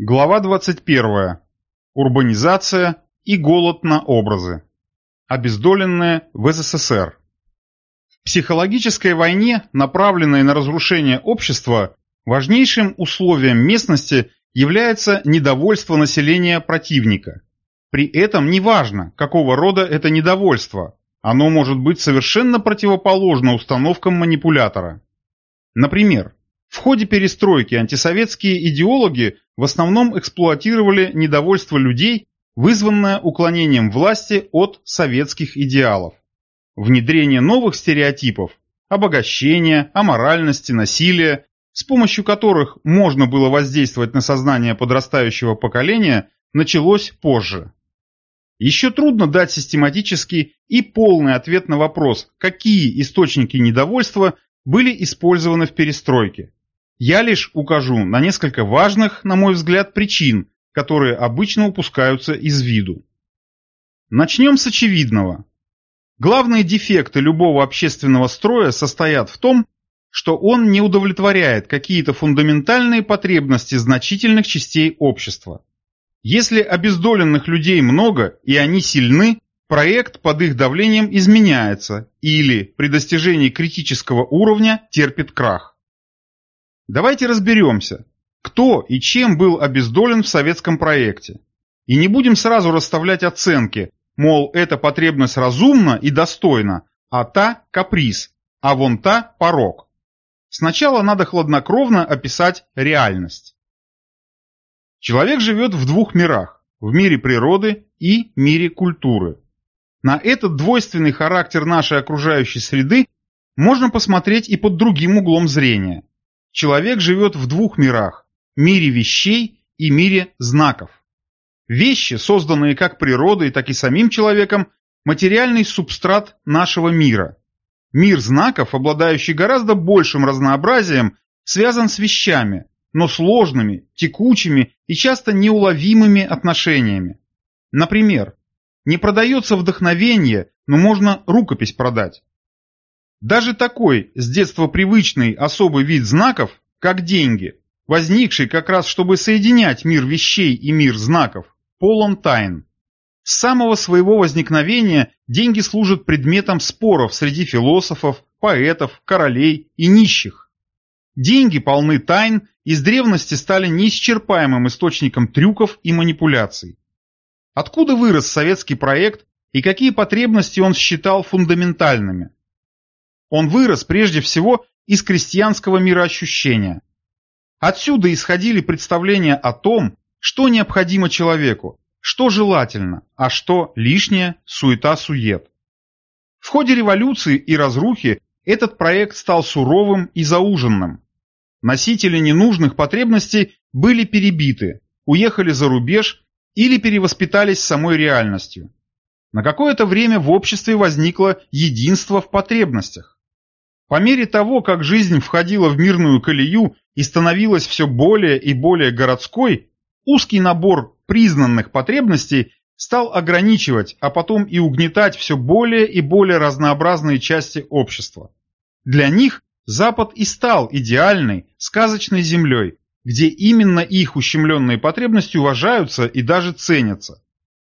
Глава 21. Урбанизация и голод на образы. Обездоленные в СССР. В психологической войне, направленной на разрушение общества, важнейшим условием местности является недовольство населения противника. При этом неважно, какого рода это недовольство, оно может быть совершенно противоположно установкам манипулятора. Например, в ходе перестройки антисоветские идеологи в основном эксплуатировали недовольство людей, вызванное уклонением власти от советских идеалов. Внедрение новых стереотипов, обогащения, аморальности, насилия, с помощью которых можно было воздействовать на сознание подрастающего поколения, началось позже. Еще трудно дать систематический и полный ответ на вопрос, какие источники недовольства были использованы в перестройке. Я лишь укажу на несколько важных, на мой взгляд, причин, которые обычно упускаются из виду. Начнем с очевидного. Главные дефекты любого общественного строя состоят в том, что он не удовлетворяет какие-то фундаментальные потребности значительных частей общества. Если обездоленных людей много и они сильны, проект под их давлением изменяется или при достижении критического уровня терпит крах. Давайте разберемся, кто и чем был обездолен в советском проекте. И не будем сразу расставлять оценки, мол, эта потребность разумна и достойна, а та – каприз, а вон та – порог. Сначала надо хладнокровно описать реальность. Человек живет в двух мирах – в мире природы и мире культуры. На этот двойственный характер нашей окружающей среды можно посмотреть и под другим углом зрения. Человек живет в двух мирах – мире вещей и мире знаков. Вещи, созданные как природой, так и самим человеком, материальный субстрат нашего мира. Мир знаков, обладающий гораздо большим разнообразием, связан с вещами, но сложными, текучими и часто неуловимыми отношениями. Например, не продается вдохновение, но можно рукопись продать. Даже такой, с детства привычный особый вид знаков, как деньги, возникший как раз чтобы соединять мир вещей и мир знаков, полон тайн. С самого своего возникновения деньги служат предметом споров среди философов, поэтов, королей и нищих. Деньги полны тайн и с древности стали неисчерпаемым источником трюков и манипуляций. Откуда вырос советский проект и какие потребности он считал фундаментальными? Он вырос прежде всего из крестьянского мироощущения. Отсюда исходили представления о том, что необходимо человеку, что желательно, а что лишнее, суета-сует. В ходе революции и разрухи этот проект стал суровым и зауженным. Носители ненужных потребностей были перебиты, уехали за рубеж или перевоспитались самой реальностью. На какое-то время в обществе возникло единство в потребностях. По мере того, как жизнь входила в мирную колею и становилась все более и более городской, узкий набор признанных потребностей стал ограничивать, а потом и угнетать все более и более разнообразные части общества. Для них Запад и стал идеальной, сказочной землей, где именно их ущемленные потребности уважаются и даже ценятся.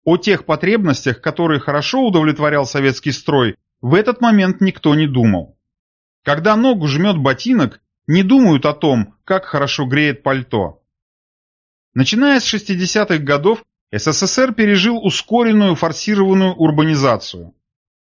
О тех потребностях, которые хорошо удовлетворял советский строй, в этот момент никто не думал. Когда ногу жмет ботинок, не думают о том, как хорошо греет пальто. Начиная с 60-х годов, СССР пережил ускоренную форсированную урбанизацию.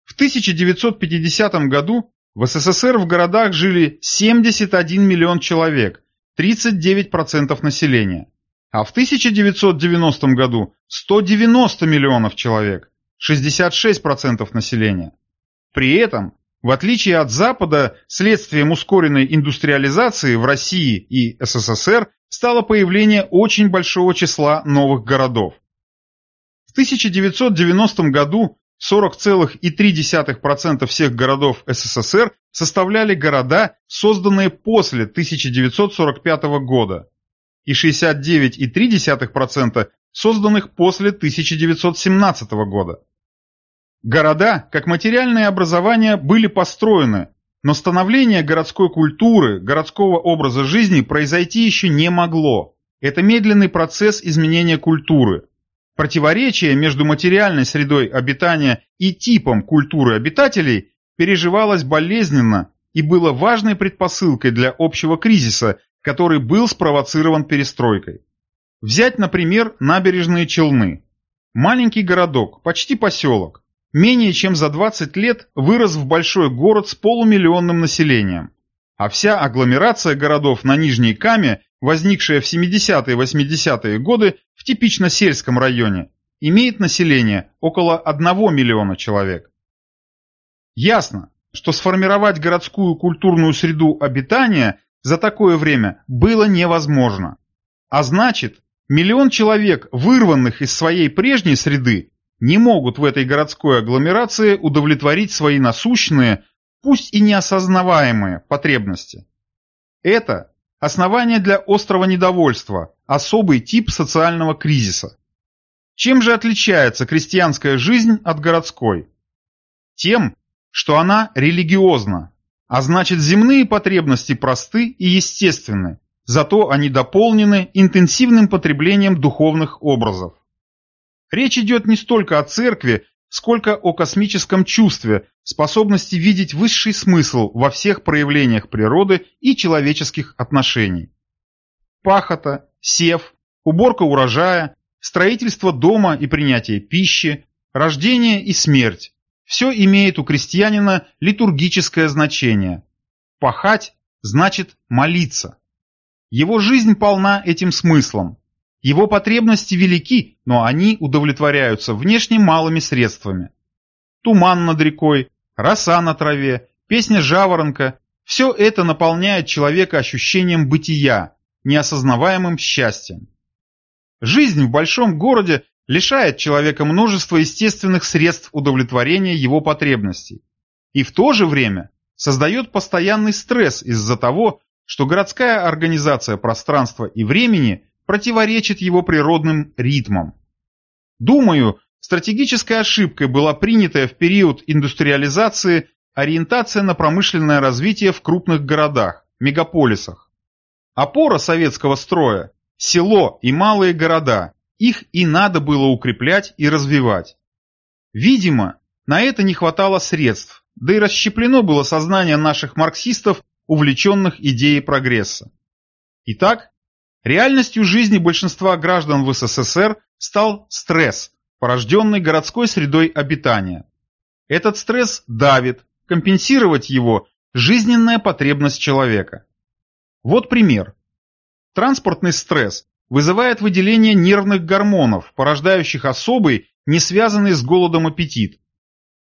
В 1950 году в СССР в городах жили 71 миллион человек, 39% населения, а в 1990 году 190 миллионов человек, 66% населения. При этом в отличие от Запада, следствием ускоренной индустриализации в России и СССР стало появление очень большого числа новых городов. В 1990 году 40,3% всех городов СССР составляли города, созданные после 1945 года, и 69,3% созданных после 1917 года. Города, как материальное образование, были построены, но становление городской культуры, городского образа жизни произойти еще не могло. это медленный процесс изменения культуры. Противоречие между материальной средой обитания и типом культуры обитателей переживалось болезненно и было важной предпосылкой для общего кризиса, который был спровоцирован перестройкой. Взять, например, набережные Челны. Маленький городок, почти поселок, менее чем за 20 лет вырос в большой город с полумиллионным населением. А вся агломерация городов на Нижней Каме, возникшая в 70-80-е годы в типично сельском районе, имеет население около 1 миллиона человек. Ясно, что сформировать городскую культурную среду обитания за такое время было невозможно. А значит, миллион человек, вырванных из своей прежней среды, не могут в этой городской агломерации удовлетворить свои насущные, пусть и неосознаваемые, потребности. Это основание для острого недовольства, особый тип социального кризиса. Чем же отличается крестьянская жизнь от городской? Тем, что она религиозна, а значит земные потребности просты и естественны, зато они дополнены интенсивным потреблением духовных образов. Речь идет не столько о церкви, сколько о космическом чувстве, способности видеть высший смысл во всех проявлениях природы и человеческих отношений. Пахота, сев, уборка урожая, строительство дома и принятие пищи, рождение и смерть – все имеет у крестьянина литургическое значение. Пахать – значит молиться. Его жизнь полна этим смыслом. Его потребности велики, но они удовлетворяются внешне малыми средствами. Туман над рекой, роса на траве, песня жаворонка – все это наполняет человека ощущением бытия, неосознаваемым счастьем. Жизнь в большом городе лишает человека множества естественных средств удовлетворения его потребностей. И в то же время создает постоянный стресс из-за того, что городская организация пространства и времени противоречит его природным ритмам. Думаю, стратегической ошибкой была принятая в период индустриализации ориентация на промышленное развитие в крупных городах, мегаполисах. Опора советского строя – село и малые города, их и надо было укреплять и развивать. Видимо, на это не хватало средств, да и расщеплено было сознание наших марксистов, увлеченных идеей прогресса. Итак, Реальностью жизни большинства граждан в СССР стал стресс, порожденный городской средой обитания. Этот стресс давит, компенсировать его – жизненная потребность человека. Вот пример. Транспортный стресс вызывает выделение нервных гормонов, порождающих особый, не связанный с голодом аппетит.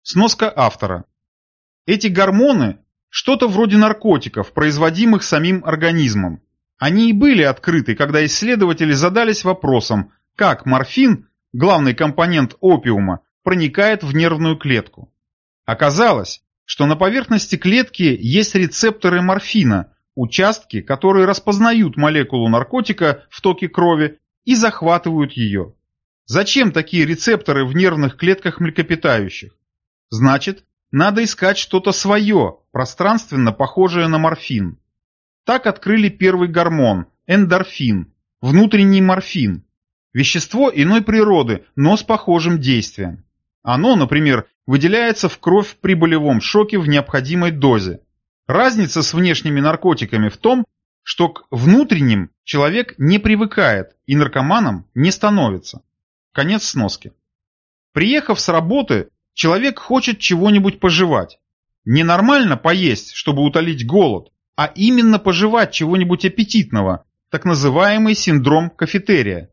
Сноска автора. Эти гормоны – что-то вроде наркотиков, производимых самим организмом. Они и были открыты, когда исследователи задались вопросом, как морфин, главный компонент опиума, проникает в нервную клетку. Оказалось, что на поверхности клетки есть рецепторы морфина, участки, которые распознают молекулу наркотика в токе крови и захватывают ее. Зачем такие рецепторы в нервных клетках млекопитающих? Значит, надо искать что-то свое, пространственно похожее на морфин. Так открыли первый гормон – эндорфин, внутренний морфин. Вещество иной природы, но с похожим действием. Оно, например, выделяется в кровь при болевом шоке в необходимой дозе. Разница с внешними наркотиками в том, что к внутренним человек не привыкает и наркоманом не становится. Конец сноски. Приехав с работы, человек хочет чего-нибудь пожевать. Ненормально поесть, чтобы утолить голод, а именно пожевать чего-нибудь аппетитного, так называемый синдром кафетерия.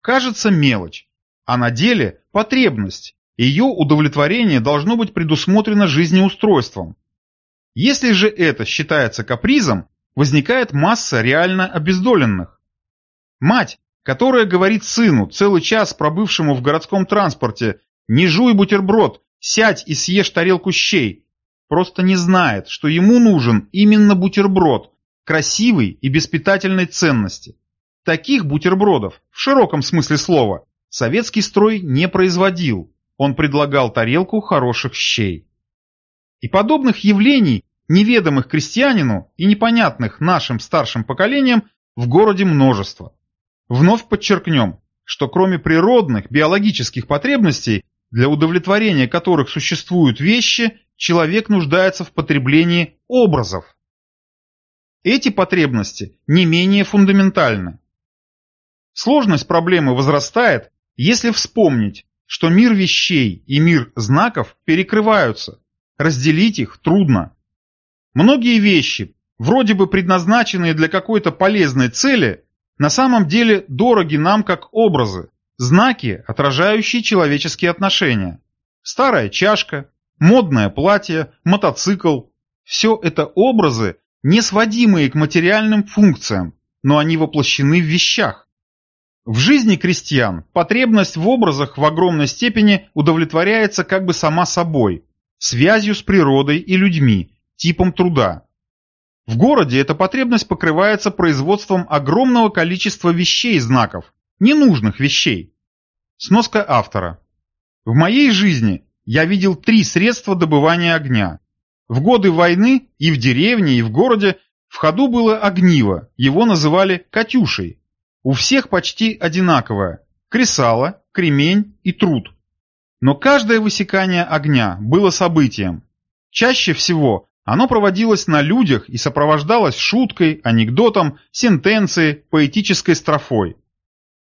Кажется мелочь, а на деле потребность, ее удовлетворение должно быть предусмотрено жизнеустройством. Если же это считается капризом, возникает масса реально обездоленных. Мать, которая говорит сыну, целый час пробывшему в городском транспорте, «Не жуй бутерброд, сядь и съешь тарелку щей», просто не знает, что ему нужен именно бутерброд, красивый и без питательной ценности. Таких бутербродов, в широком смысле слова, советский строй не производил, он предлагал тарелку хороших щей. И подобных явлений, неведомых крестьянину и непонятных нашим старшим поколениям, в городе множество. Вновь подчеркнем, что кроме природных биологических потребностей, для удовлетворения которых существуют вещи, человек нуждается в потреблении образов. Эти потребности не менее фундаментальны. Сложность проблемы возрастает, если вспомнить, что мир вещей и мир знаков перекрываются, разделить их трудно. Многие вещи, вроде бы предназначенные для какой-то полезной цели, на самом деле дороги нам как образы, знаки, отражающие человеческие отношения. Старая чашка, модное платье, мотоцикл – все это образы, не сводимые к материальным функциям, но они воплощены в вещах. В жизни крестьян потребность в образах в огромной степени удовлетворяется как бы сама собой, связью с природой и людьми, типом труда. В городе эта потребность покрывается производством огромного количества вещей-знаков, ненужных вещей. Сноска автора. В моей жизни я видел три средства добывания огня. В годы войны и в деревне, и в городе в ходу было огниво, его называли «катюшей». У всех почти одинаковое – кресало, кремень и труд. Но каждое высекание огня было событием. Чаще всего оно проводилось на людях и сопровождалось шуткой, анекдотом, сентенцией, поэтической строфой.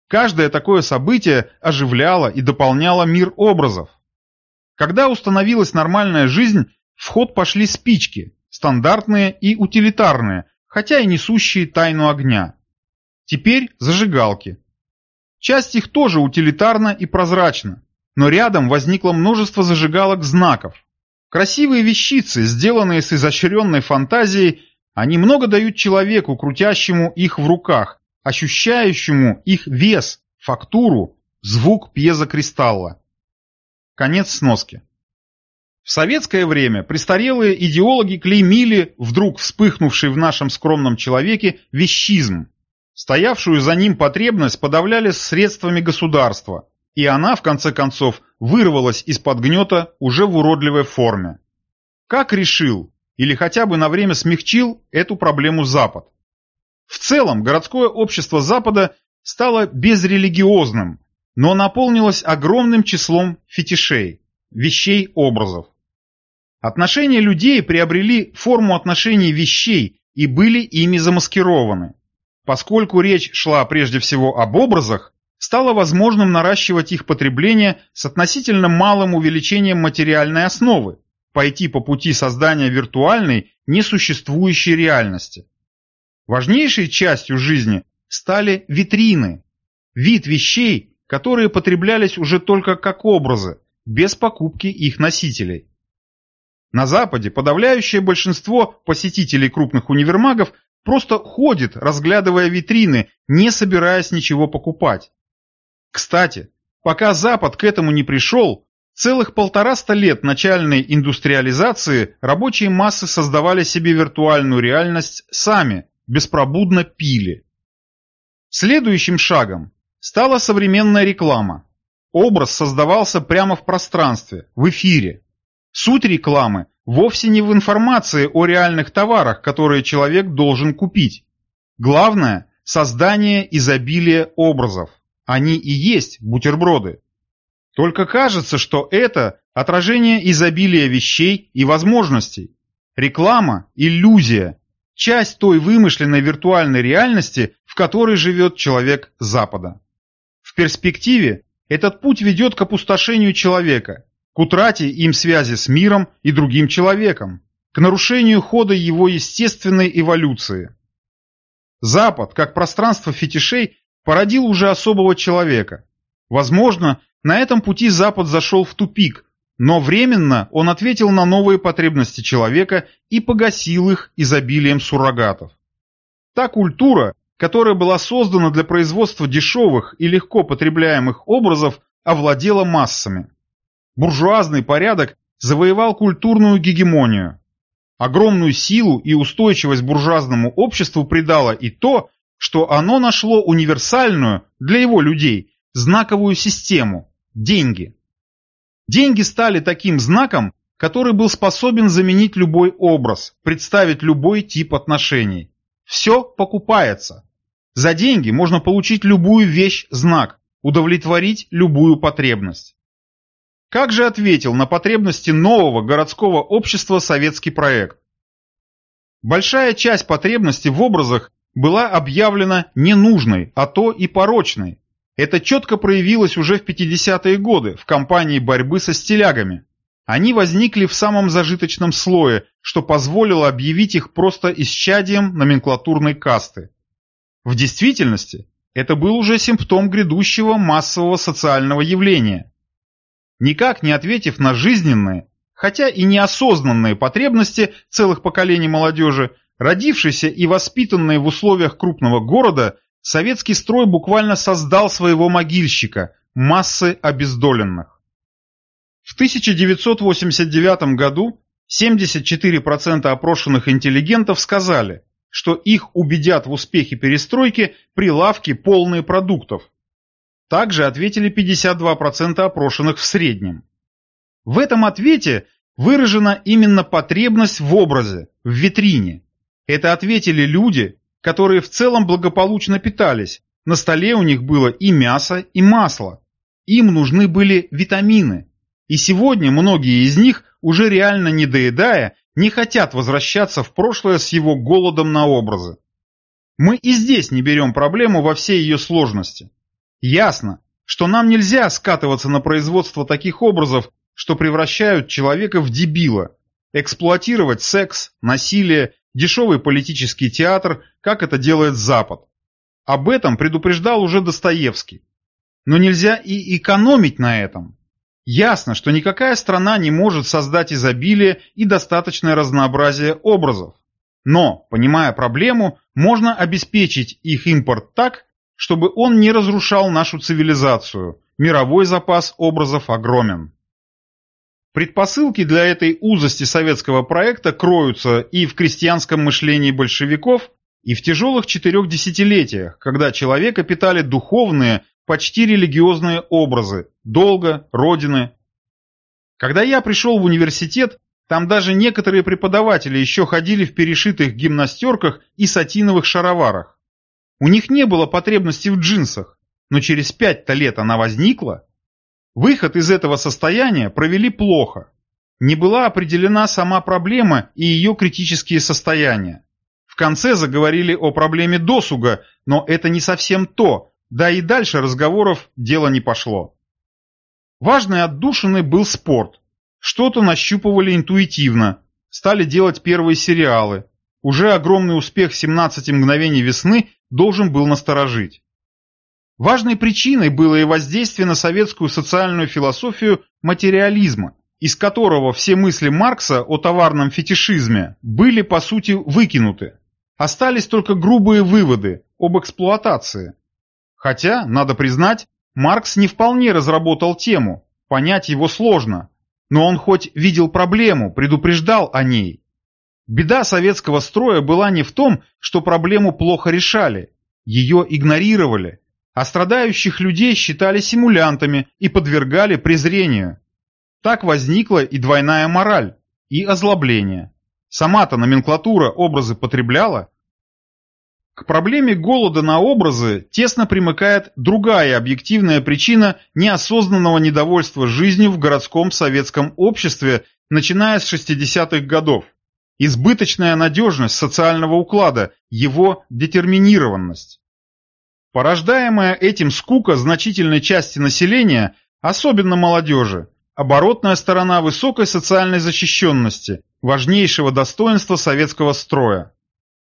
Каждое такое событие оживляло и дополняло мир образов. Когда установилась нормальная жизнь, в ход пошли спички, стандартные и утилитарные, хотя и несущие тайну огня. Теперь зажигалки. Часть их тоже утилитарна и прозрачна, но рядом возникло множество зажигалок-знаков. Красивые вещицы, сделанные с изощренной фантазией, они много дают человеку, крутящему их в руках, ощущающему их вес, фактуру, звук пьезокристалла. Конец сноски. В советское время престарелые идеологи клеймили вдруг вспыхнувший в нашем скромном человеке вещизм. Стоявшую за ним потребность подавляли средствами государства, и она, в конце концов, вырвалась из-под гнета уже в уродливой форме. Как решил, или хотя бы на время смягчил эту проблему Запад? В целом, городское общество Запада стало безрелигиозным, но наполнилось огромным числом фетишей, вещей-образов. Отношения людей приобрели форму отношений вещей и были ими замаскированы. Поскольку речь шла прежде всего об образах, стало возможным наращивать их потребление с относительно малым увеличением материальной основы, пойти по пути создания виртуальной, несуществующей реальности. Важнейшей частью жизни стали витрины, вид вещей, которые потреблялись уже только как образы, без покупки их носителей. На Западе подавляющее большинство посетителей крупных универмагов просто ходит, разглядывая витрины, не собираясь ничего покупать. Кстати, пока Запад к этому не пришел, целых полтораста лет начальной индустриализации рабочие массы создавали себе виртуальную реальность сами, беспробудно пили. Следующим шагом стала современная реклама. Образ создавался прямо в пространстве, в эфире. Суть рекламы вовсе не в информации о реальных товарах, которые человек должен купить. Главное – создание изобилия образов. Они и есть бутерброды. Только кажется, что это отражение изобилия вещей и возможностей. Реклама – иллюзия, часть той вымышленной виртуальной реальности, в которой живет человек Запада. В перспективе этот путь ведет к опустошению человека, к утрате им связи с миром и другим человеком, к нарушению хода его естественной эволюции. Запад, как пространство фетишей, породил уже особого человека. Возможно, на этом пути Запад зашел в тупик, но временно он ответил на новые потребности человека и погасил их изобилием суррогатов. Та культура, которая была создана для производства дешевых и легко потребляемых образов, овладела массами. Буржуазный порядок завоевал культурную гегемонию. Огромную силу и устойчивость буржуазному обществу придало и то, что оно нашло универсальную, для его людей, знаковую систему – деньги. Деньги стали таким знаком, который был способен заменить любой образ, представить любой тип отношений. Все покупается. За деньги можно получить любую вещь-знак, удовлетворить любую потребность. Как же ответил на потребности нового городского общества советский проект? Большая часть потребностей в образах была объявлена ненужной, а то и порочной. Это четко проявилось уже в 50-е годы в кампании борьбы со стилягами. Они возникли в самом зажиточном слое, что позволило объявить их просто исчадием номенклатурной касты. В действительности, это был уже симптом грядущего массового социального явления. Никак не ответив на жизненные, хотя и неосознанные потребности целых поколений молодежи, родившиеся и воспитанные в условиях крупного города, советский строй буквально создал своего могильщика, массы обездоленных. В 1989 году 74% опрошенных интеллигентов сказали, что их убедят в успехе перестройки прилавки полные продуктов. Также ответили 52% опрошенных в среднем. В этом ответе выражена именно потребность в образе, в витрине. Это ответили люди, которые в целом благополучно питались, на столе у них было и мясо, и масло. Им нужны были витамины. И сегодня многие из них, уже реально не доедая, не хотят возвращаться в прошлое с его голодом на образы. Мы и здесь не берем проблему во всей ее сложности. Ясно, что нам нельзя скатываться на производство таких образов, что превращают человека в дебила, эксплуатировать секс, насилие дешевый политический театр, как это делает Запад. Об этом предупреждал уже Достоевский. Но нельзя и экономить на этом. Ясно, что никакая страна не может создать изобилие и достаточное разнообразие образов. Но, понимая проблему, можно обеспечить их импорт так, чтобы он не разрушал нашу цивилизацию. Мировой запас образов огромен. Предпосылки для этой узости советского проекта кроются и в крестьянском мышлении большевиков, и в тяжелых четырех десятилетиях, когда человека питали духовные, почти религиозные образы – долга, родины. Когда я пришел в университет, там даже некоторые преподаватели еще ходили в перешитых гимнастерках и сатиновых шароварах. У них не было потребности в джинсах, но через пять-то лет она возникла. Выход из этого состояния провели плохо. Не была определена сама проблема и ее критические состояния. В конце заговорили о проблеме досуга, но это не совсем то, да и дальше разговоров дело не пошло. Важной отдушиной был спорт. Что-то нащупывали интуитивно, стали делать первые сериалы. Уже огромный успех «17 мгновений весны» должен был насторожить. Важной причиной было и воздействие на советскую социальную философию материализма, из которого все мысли Маркса о товарном фетишизме были по сути выкинуты. Остались только грубые выводы об эксплуатации. Хотя, надо признать, Маркс не вполне разработал тему, понять его сложно, но он хоть видел проблему, предупреждал о ней. Беда советского строя была не в том, что проблему плохо решали, ее игнорировали, а страдающих людей считали симулянтами и подвергали презрению. Так возникла и двойная мораль, и озлобление. Сама-то номенклатура образы потребляла. К проблеме голода на образы тесно примыкает другая объективная причина неосознанного недовольства жизнью в городском советском обществе, начиная с 60-х годов. Избыточная надежность социального уклада, его детерминированность. Порождаемая этим скука значительной части населения, особенно молодежи, оборотная сторона высокой социальной защищенности, важнейшего достоинства советского строя.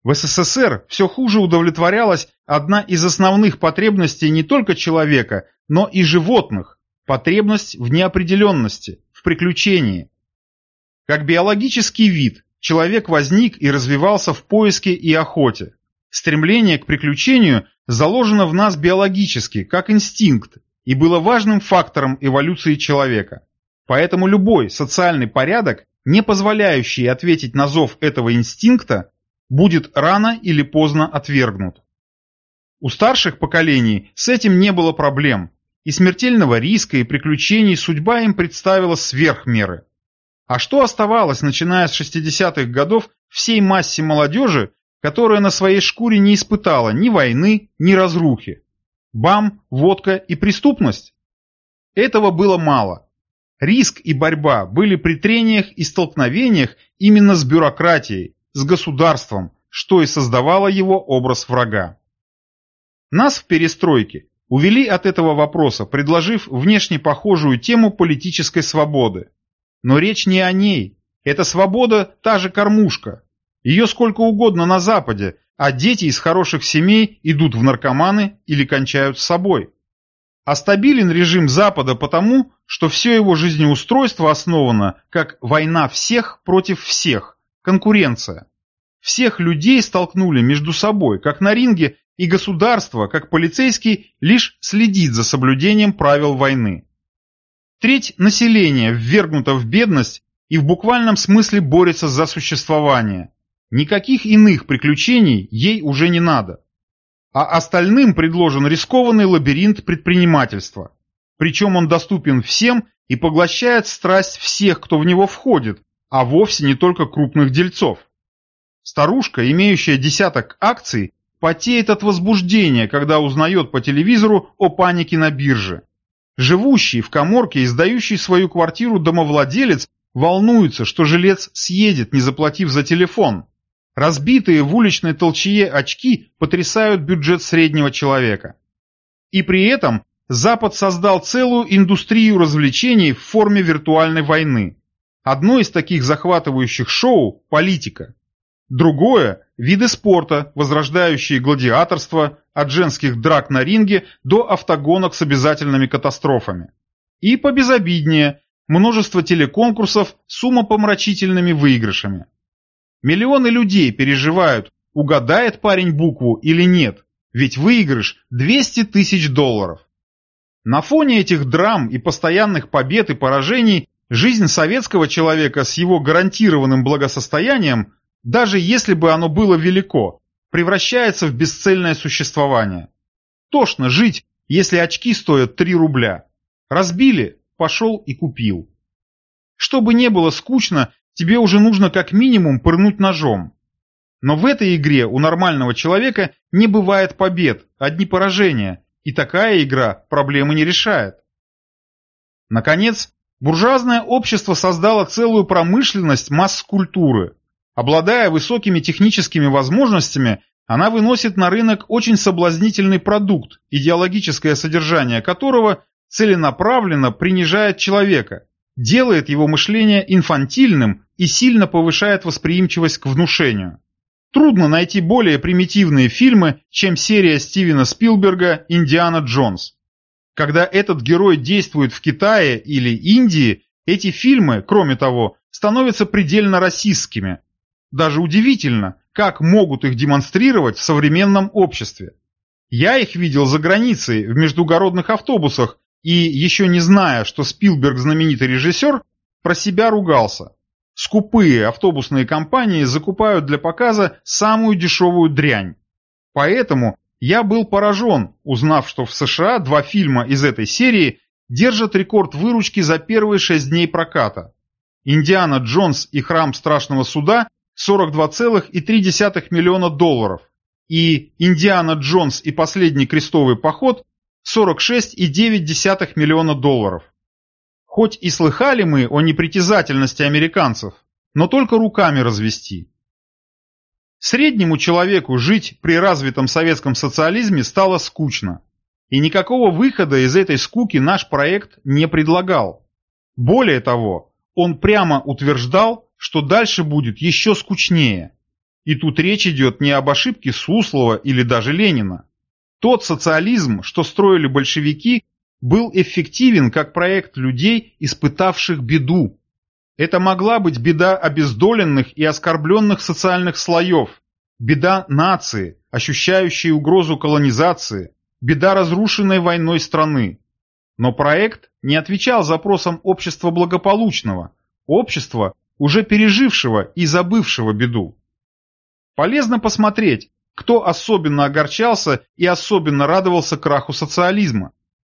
В СССР все хуже удовлетворялась одна из основных потребностей не только человека, но и животных – потребность в неопределенности, в приключении. Как биологический вид, человек возник и развивался в поиске и охоте. Стремление к приключению заложено в нас биологически, как инстинкт, и было важным фактором эволюции человека. Поэтому любой социальный порядок, не позволяющий ответить на зов этого инстинкта, будет рано или поздно отвергнут. У старших поколений с этим не было проблем, и смертельного риска и приключений судьба им представила сверх меры. А что оставалось, начиная с 60-х годов, всей массе молодежи, которая на своей шкуре не испытала ни войны, ни разрухи. Бам, водка и преступность? Этого было мало. Риск и борьба были при трениях и столкновениях именно с бюрократией, с государством, что и создавало его образ врага. Нас в перестройке увели от этого вопроса, предложив внешне похожую тему политической свободы. Но речь не о ней. Эта свобода – та же кормушка. Ее сколько угодно на Западе, а дети из хороших семей идут в наркоманы или кончают с собой. А стабилен режим Запада потому, что все его жизнеустройство основано как война всех против всех, конкуренция. Всех людей столкнули между собой, как на ринге и государство, как полицейский, лишь следит за соблюдением правил войны. Треть населения ввергнута в бедность и в буквальном смысле борется за существование. Никаких иных приключений ей уже не надо. А остальным предложен рискованный лабиринт предпринимательства. Причем он доступен всем и поглощает страсть всех, кто в него входит, а вовсе не только крупных дельцов. Старушка, имеющая десяток акций, потеет от возбуждения, когда узнает по телевизору о панике на бирже. Живущий в коморке и сдающий свою квартиру домовладелец волнуется, что жилец съедет, не заплатив за телефон. Разбитые в уличной толчье очки потрясают бюджет среднего человека. И при этом Запад создал целую индустрию развлечений в форме виртуальной войны. Одно из таких захватывающих шоу – политика. Другое – виды спорта, возрождающие гладиаторство от женских драк на ринге до автогонок с обязательными катастрофами. И побезобиднее – множество телеконкурсов с умопомрачительными выигрышами. Миллионы людей переживают, угадает парень букву или нет, ведь выигрыш 200 тысяч долларов. На фоне этих драм и постоянных побед и поражений жизнь советского человека с его гарантированным благосостоянием даже если бы оно было велико, превращается в бесцельное существование. Тошно жить, если очки стоят 3 рубля. Разбили, пошел и купил. Чтобы не было скучно, тебе уже нужно как минимум пырнуть ножом. Но в этой игре у нормального человека не бывает побед, одни поражения, и такая игра проблемы не решает. Наконец, буржуазное общество создало целую промышленность масс-культуры, Обладая высокими техническими возможностями, она выносит на рынок очень соблазнительный продукт, идеологическое содержание которого целенаправленно принижает человека, делает его мышление инфантильным и сильно повышает восприимчивость к внушению. Трудно найти более примитивные фильмы, чем серия Стивена Спилберга «Индиана Джонс». Когда этот герой действует в Китае или Индии, эти фильмы, кроме того, становятся предельно расистскими, даже удивительно, как могут их демонстрировать в современном обществе. Я их видел за границей, в междугородных автобусах, и, еще не зная, что Спилберг знаменитый режиссер, про себя ругался. Скупые автобусные компании закупают для показа самую дешевую дрянь. Поэтому я был поражен, узнав, что в США два фильма из этой серии держат рекорд выручки за первые шесть дней проката. «Индиана Джонс и храм страшного суда» 42,3 миллиона долларов и «Индиана Джонс и последний крестовый поход» 46,9 миллиона долларов. Хоть и слыхали мы о непритязательности американцев, но только руками развести. Среднему человеку жить при развитом советском социализме стало скучно. И никакого выхода из этой скуки наш проект не предлагал. Более того, он прямо утверждал, что дальше будет еще скучнее. И тут речь идет не об ошибке Суслова или даже Ленина. Тот социализм, что строили большевики, был эффективен как проект людей, испытавших беду. Это могла быть беда обездоленных и оскорбленных социальных слоев, беда нации, ощущающей угрозу колонизации, беда разрушенной войной страны. Но проект не отвечал запросам общества благополучного, общества, уже пережившего и забывшего беду. Полезно посмотреть, кто особенно огорчался и особенно радовался краху социализма.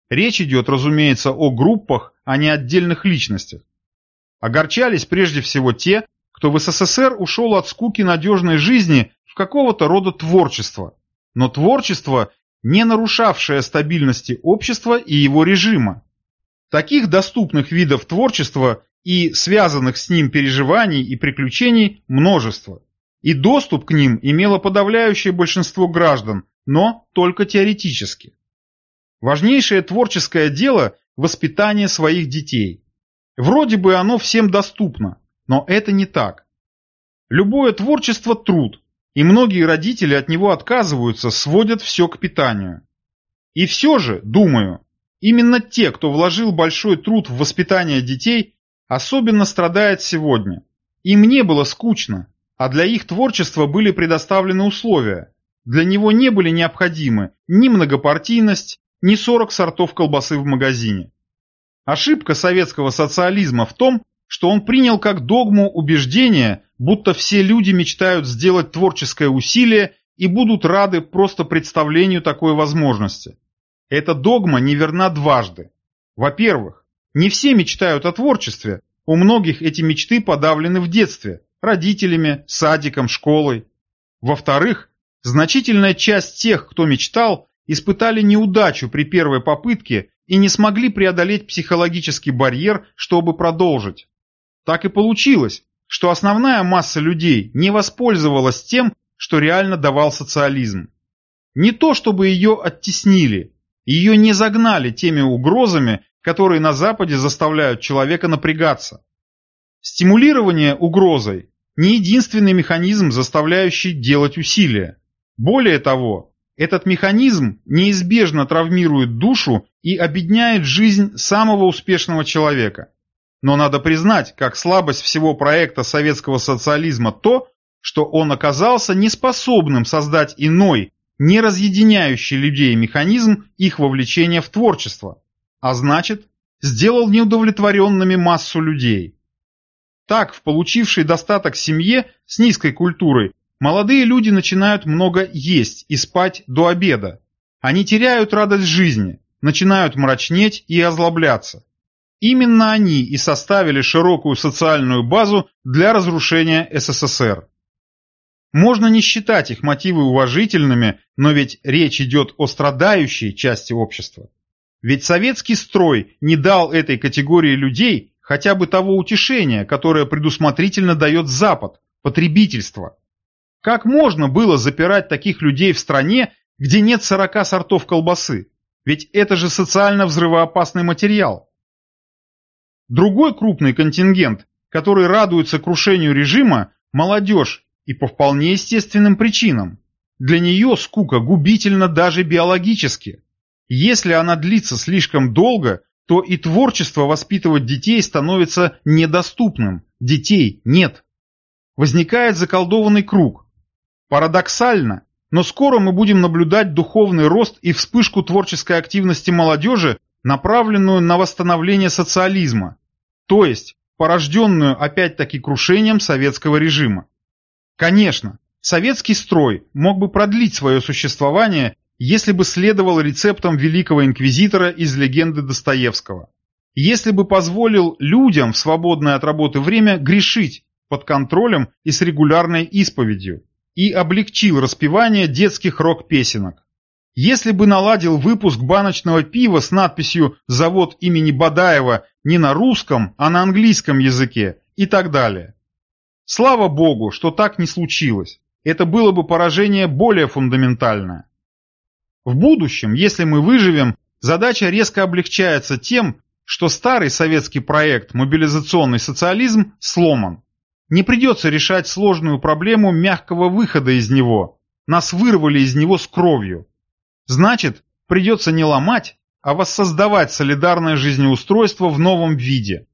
Речь идет, разумеется, о группах, а не отдельных личностях. Огорчались прежде всего те, кто в СССР ушел от скуки надежной жизни в какого-то рода творчество, но творчество, не нарушавшее стабильности общества и его режима. Таких доступных видов творчества и связанных с ним переживаний и приключений множество, и доступ к ним имело подавляющее большинство граждан, но только теоретически. Важнейшее творческое дело – воспитание своих детей. Вроде бы оно всем доступно, но это не так. Любое творчество – труд, и многие родители от него отказываются, сводят все к питанию. И все же, думаю, именно те, кто вложил большой труд в воспитание детей, особенно страдают сегодня. Им не было скучно, а для их творчества были предоставлены условия. Для него не были необходимы ни многопартийность, не 40 сортов колбасы в магазине. Ошибка советского социализма в том, что он принял как догму убеждение, будто все люди мечтают сделать творческое усилие и будут рады просто представлению такой возможности. Эта догма неверна дважды. Во-первых, не все мечтают о творчестве, у многих эти мечты подавлены в детстве, родителями, садиком, школой. Во-вторых, значительная часть тех, кто мечтал, испытали неудачу при первой попытке и не смогли преодолеть психологический барьер, чтобы продолжить. Так и получилось, что основная масса людей не воспользовалась тем, что реально давал социализм. Не то чтобы ее оттеснили, ее не загнали теми угрозами, которые на Западе заставляют человека напрягаться. Стимулирование угрозой – не единственный механизм, заставляющий делать усилия. Более того, этот механизм неизбежно травмирует душу и обедняет жизнь самого успешного человека. Но надо признать, как слабость всего проекта советского социализма то, что он оказался неспособным создать иной, не разъединяющий людей механизм их вовлечения в творчество, а значит, сделал неудовлетворенными массу людей. Так, в получившей достаток семье с низкой культурой Молодые люди начинают много есть и спать до обеда. Они теряют радость жизни, начинают мрачнеть и озлобляться. Именно они и составили широкую социальную базу для разрушения СССР. Можно не считать их мотивы уважительными, но ведь речь идет о страдающей части общества. Ведь советский строй не дал этой категории людей хотя бы того утешения, которое предусмотрительно дает Запад – потребительство. Как можно было запирать таких людей в стране, где нет 40 сортов колбасы? Ведь это же социально взрывоопасный материал. Другой крупный контингент, который радуется крушению режима – молодежь, и по вполне естественным причинам. Для нее скука губительна даже биологически. Если она длится слишком долго, то и творчество воспитывать детей становится недоступным, детей нет. Возникает заколдованный круг, Парадоксально, но скоро мы будем наблюдать духовный рост и вспышку творческой активности молодежи, направленную на восстановление социализма, то есть порожденную опять-таки крушением советского режима. Конечно, советский строй мог бы продлить свое существование, если бы следовал рецептам великого инквизитора из легенды Достоевского. Если бы позволил людям в свободное от работы время грешить под контролем и с регулярной исповедью и облегчил распевание детских рок-песенок. Если бы наладил выпуск баночного пива с надписью «Завод имени Бадаева» не на русском, а на английском языке и так далее. Слава богу, что так не случилось. Это было бы поражение более фундаментальное. В будущем, если мы выживем, задача резко облегчается тем, что старый советский проект «Мобилизационный социализм» сломан. Не придется решать сложную проблему мягкого выхода из него. Нас вырвали из него с кровью. Значит, придется не ломать, а воссоздавать солидарное жизнеустройство в новом виде.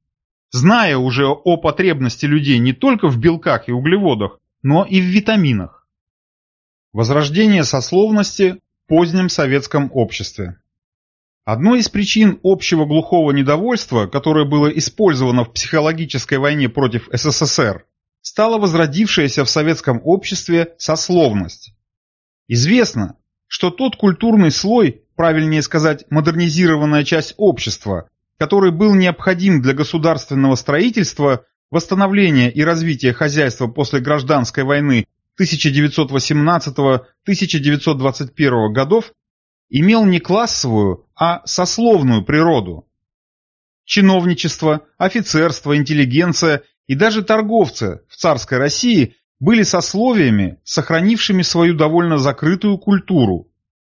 Зная уже о потребности людей не только в белках и углеводах, но и в витаминах. Возрождение сословности в позднем советском обществе. Одной из причин общего глухого недовольства, которое было использовано в психологической войне против СССР, стала возродившаяся в советском обществе сословность. Известно, что тот культурный слой, правильнее сказать модернизированная часть общества, который был необходим для государственного строительства, восстановления и развития хозяйства после гражданской войны 1918-1921 годов имел не классовую, а сословную природу. Чиновничество, офицерство, интеллигенция и даже торговцы в царской России были сословиями, сохранившими свою довольно закрытую культуру.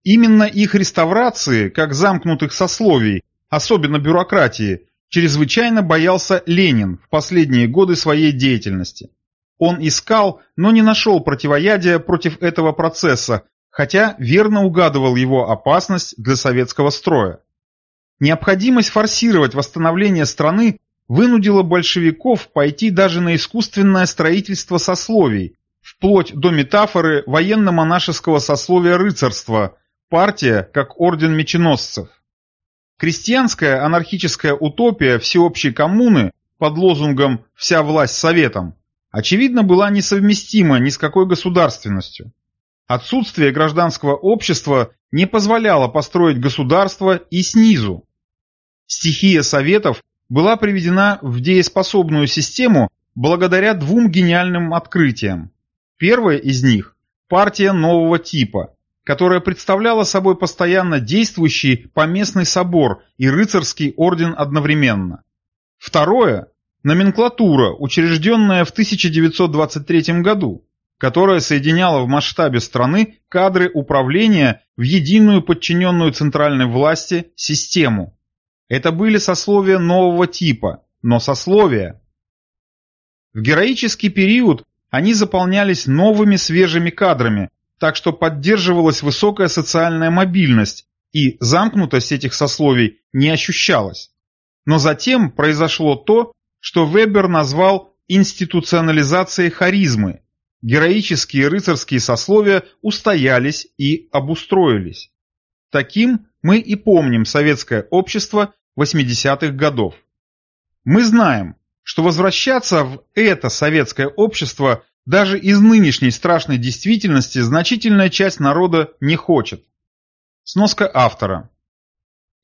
Именно их реставрации, как замкнутых сословий, особенно бюрократии, чрезвычайно боялся Ленин в последние годы своей деятельности. Он искал, но не нашел противоядия против этого процесса, хотя верно угадывал его опасность для советского строя. Необходимость форсировать восстановление страны вынудила большевиков пойти даже на искусственное строительство сословий, вплоть до метафоры военно-монашеского сословия рыцарства, партия как орден меченосцев. Крестьянская анархическая утопия всеобщей коммуны под лозунгом «вся власть советом» очевидно была несовместима ни с какой государственностью. Отсутствие гражданского общества не позволяло построить государство и снизу. Стихия советов была приведена в дееспособную систему благодаря двум гениальным открытиям. Первое из них – партия нового типа, которая представляла собой постоянно действующий поместный собор и рыцарский орден одновременно. Второе – номенклатура, учрежденная в 1923 году, которая соединяла в масштабе страны кадры управления в единую подчиненную центральной власти систему. Это были сословия нового типа, но сословия. В героический период они заполнялись новыми свежими кадрами, так что поддерживалась высокая социальная мобильность, и замкнутость этих сословий не ощущалась. Но затем произошло то, что Вебер назвал институционализацией харизмы. Героические рыцарские сословия устоялись и обустроились. Таким мы и помним советское общество 80-х годов. Мы знаем, что возвращаться в это советское общество даже из нынешней страшной действительности значительная часть народа не хочет. Сноска автора.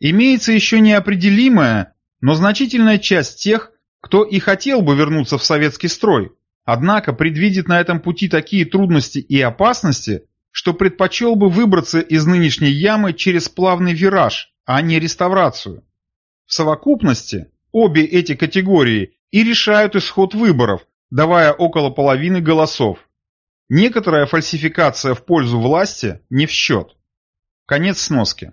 Имеется еще неопределимая, но значительная часть тех, кто и хотел бы вернуться в советский строй, однако предвидит на этом пути такие трудности и опасности, что предпочел бы выбраться из нынешней ямы через плавный вираж, а не реставрацию. В совокупности обе эти категории и решают исход выборов, давая около половины голосов. Некоторая фальсификация в пользу власти не в счет. Конец сноски.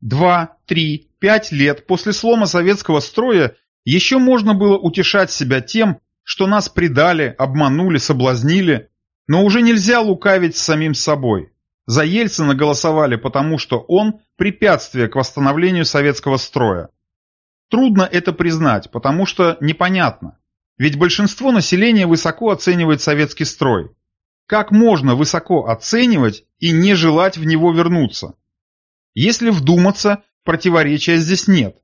Два, три, пять лет после слома советского строя еще можно было утешать себя тем, что нас предали, обманули, соблазнили, но уже нельзя лукавить с самим собой. За Ельцина голосовали потому, что он – препятствие к восстановлению советского строя. Трудно это признать, потому что непонятно. Ведь большинство населения высоко оценивает советский строй. Как можно высоко оценивать и не желать в него вернуться? Если вдуматься, противоречия здесь нет.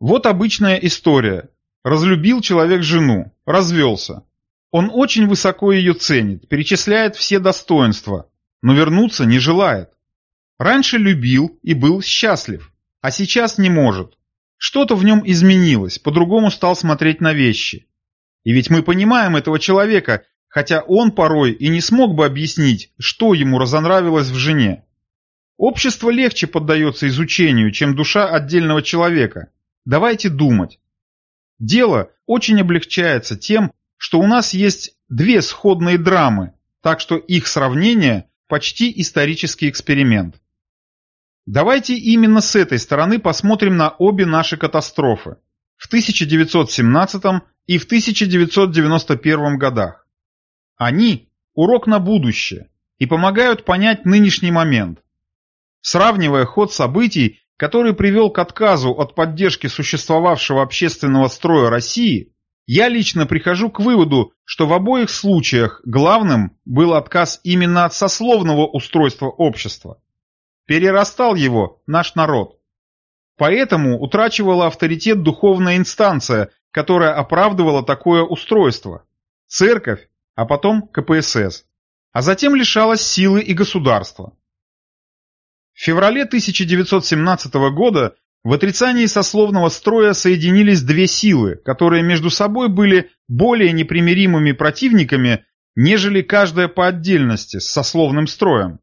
Вот обычная история. Разлюбил человек жену, развелся. Он очень высоко ее ценит, перечисляет все достоинства, но вернуться не желает. Раньше любил и был счастлив, а сейчас не может. Что-то в нем изменилось, по-другому стал смотреть на вещи. И ведь мы понимаем этого человека, хотя он порой и не смог бы объяснить, что ему разонравилось в жене. Общество легче поддается изучению, чем душа отдельного человека. Давайте думать. Дело очень облегчается тем, что у нас есть две сходные драмы, так что их сравнение почти исторический эксперимент. Давайте именно с этой стороны посмотрим на обе наши катастрофы в 1917 и в 1991 годах. Они – урок на будущее и помогают понять нынешний момент. Сравнивая ход событий, который привел к отказу от поддержки существовавшего общественного строя России, я лично прихожу к выводу, что в обоих случаях главным был отказ именно от сословного устройства общества. Перерастал его наш народ. Поэтому утрачивала авторитет духовная инстанция, которая оправдывала такое устройство. Церковь, а потом КПСС. А затем лишалась силы и государства. В феврале 1917 года в отрицании сословного строя соединились две силы, которые между собой были более непримиримыми противниками, нежели каждая по отдельности с сословным строем.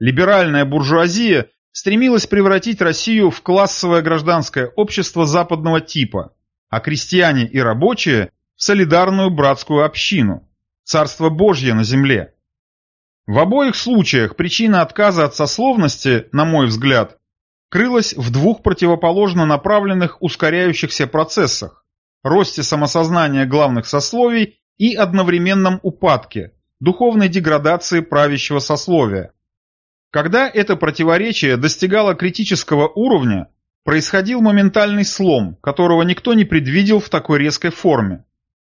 Либеральная буржуазия стремилась превратить Россию в классовое гражданское общество западного типа, а крестьяне и рабочие – в солидарную братскую общину, царство Божье на земле. В обоих случаях причина отказа от сословности, на мой взгляд, крылась в двух противоположно направленных ускоряющихся процессах – росте самосознания главных сословий и одновременном упадке, духовной деградации правящего сословия. Когда это противоречие достигало критического уровня, происходил моментальный слом, которого никто не предвидел в такой резкой форме.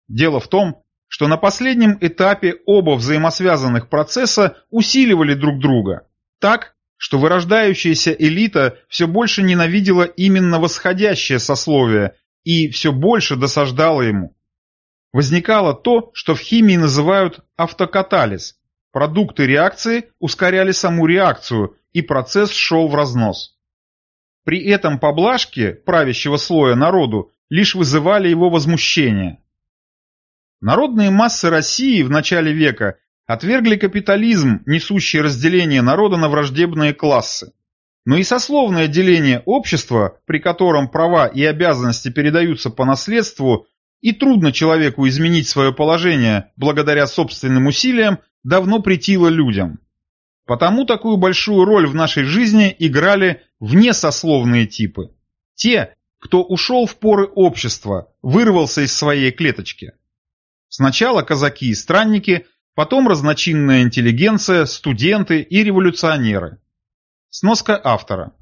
Дело в том, что на последнем этапе оба взаимосвязанных процесса усиливали друг друга, так, что вырождающаяся элита все больше ненавидела именно восходящее сословие и все больше досаждала ему. Возникало то, что в химии называют автокатализ. Продукты реакции ускоряли саму реакцию, и процесс шел в разнос. При этом поблажки правящего слоя народу лишь вызывали его возмущение. Народные массы России в начале века отвергли капитализм, несущий разделение народа на враждебные классы. Но и сословное деление общества, при котором права и обязанности передаются по наследству, и трудно человеку изменить свое положение благодаря собственным усилиям, давно претило людям. Потому такую большую роль в нашей жизни играли внесословные типы. Те, кто ушел в поры общества, вырвался из своей клеточки. Сначала казаки и странники, потом разночинная интеллигенция, студенты и революционеры. Сноска автора.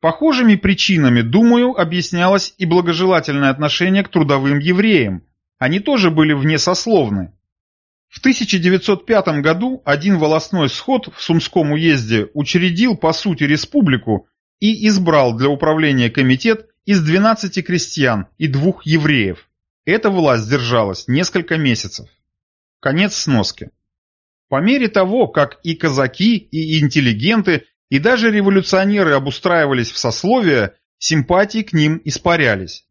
Похожими причинами, думаю, объяснялось и благожелательное отношение к трудовым евреям. Они тоже были внесословны. В 1905 году один волосной сход в Сумском уезде учредил по сути республику и избрал для управления комитет из 12 крестьян и двух евреев. Эта власть держалась несколько месяцев. Конец сноски. По мере того, как и казаки, и интеллигенты, и даже революционеры обустраивались в сословия, симпатии к ним испарялись.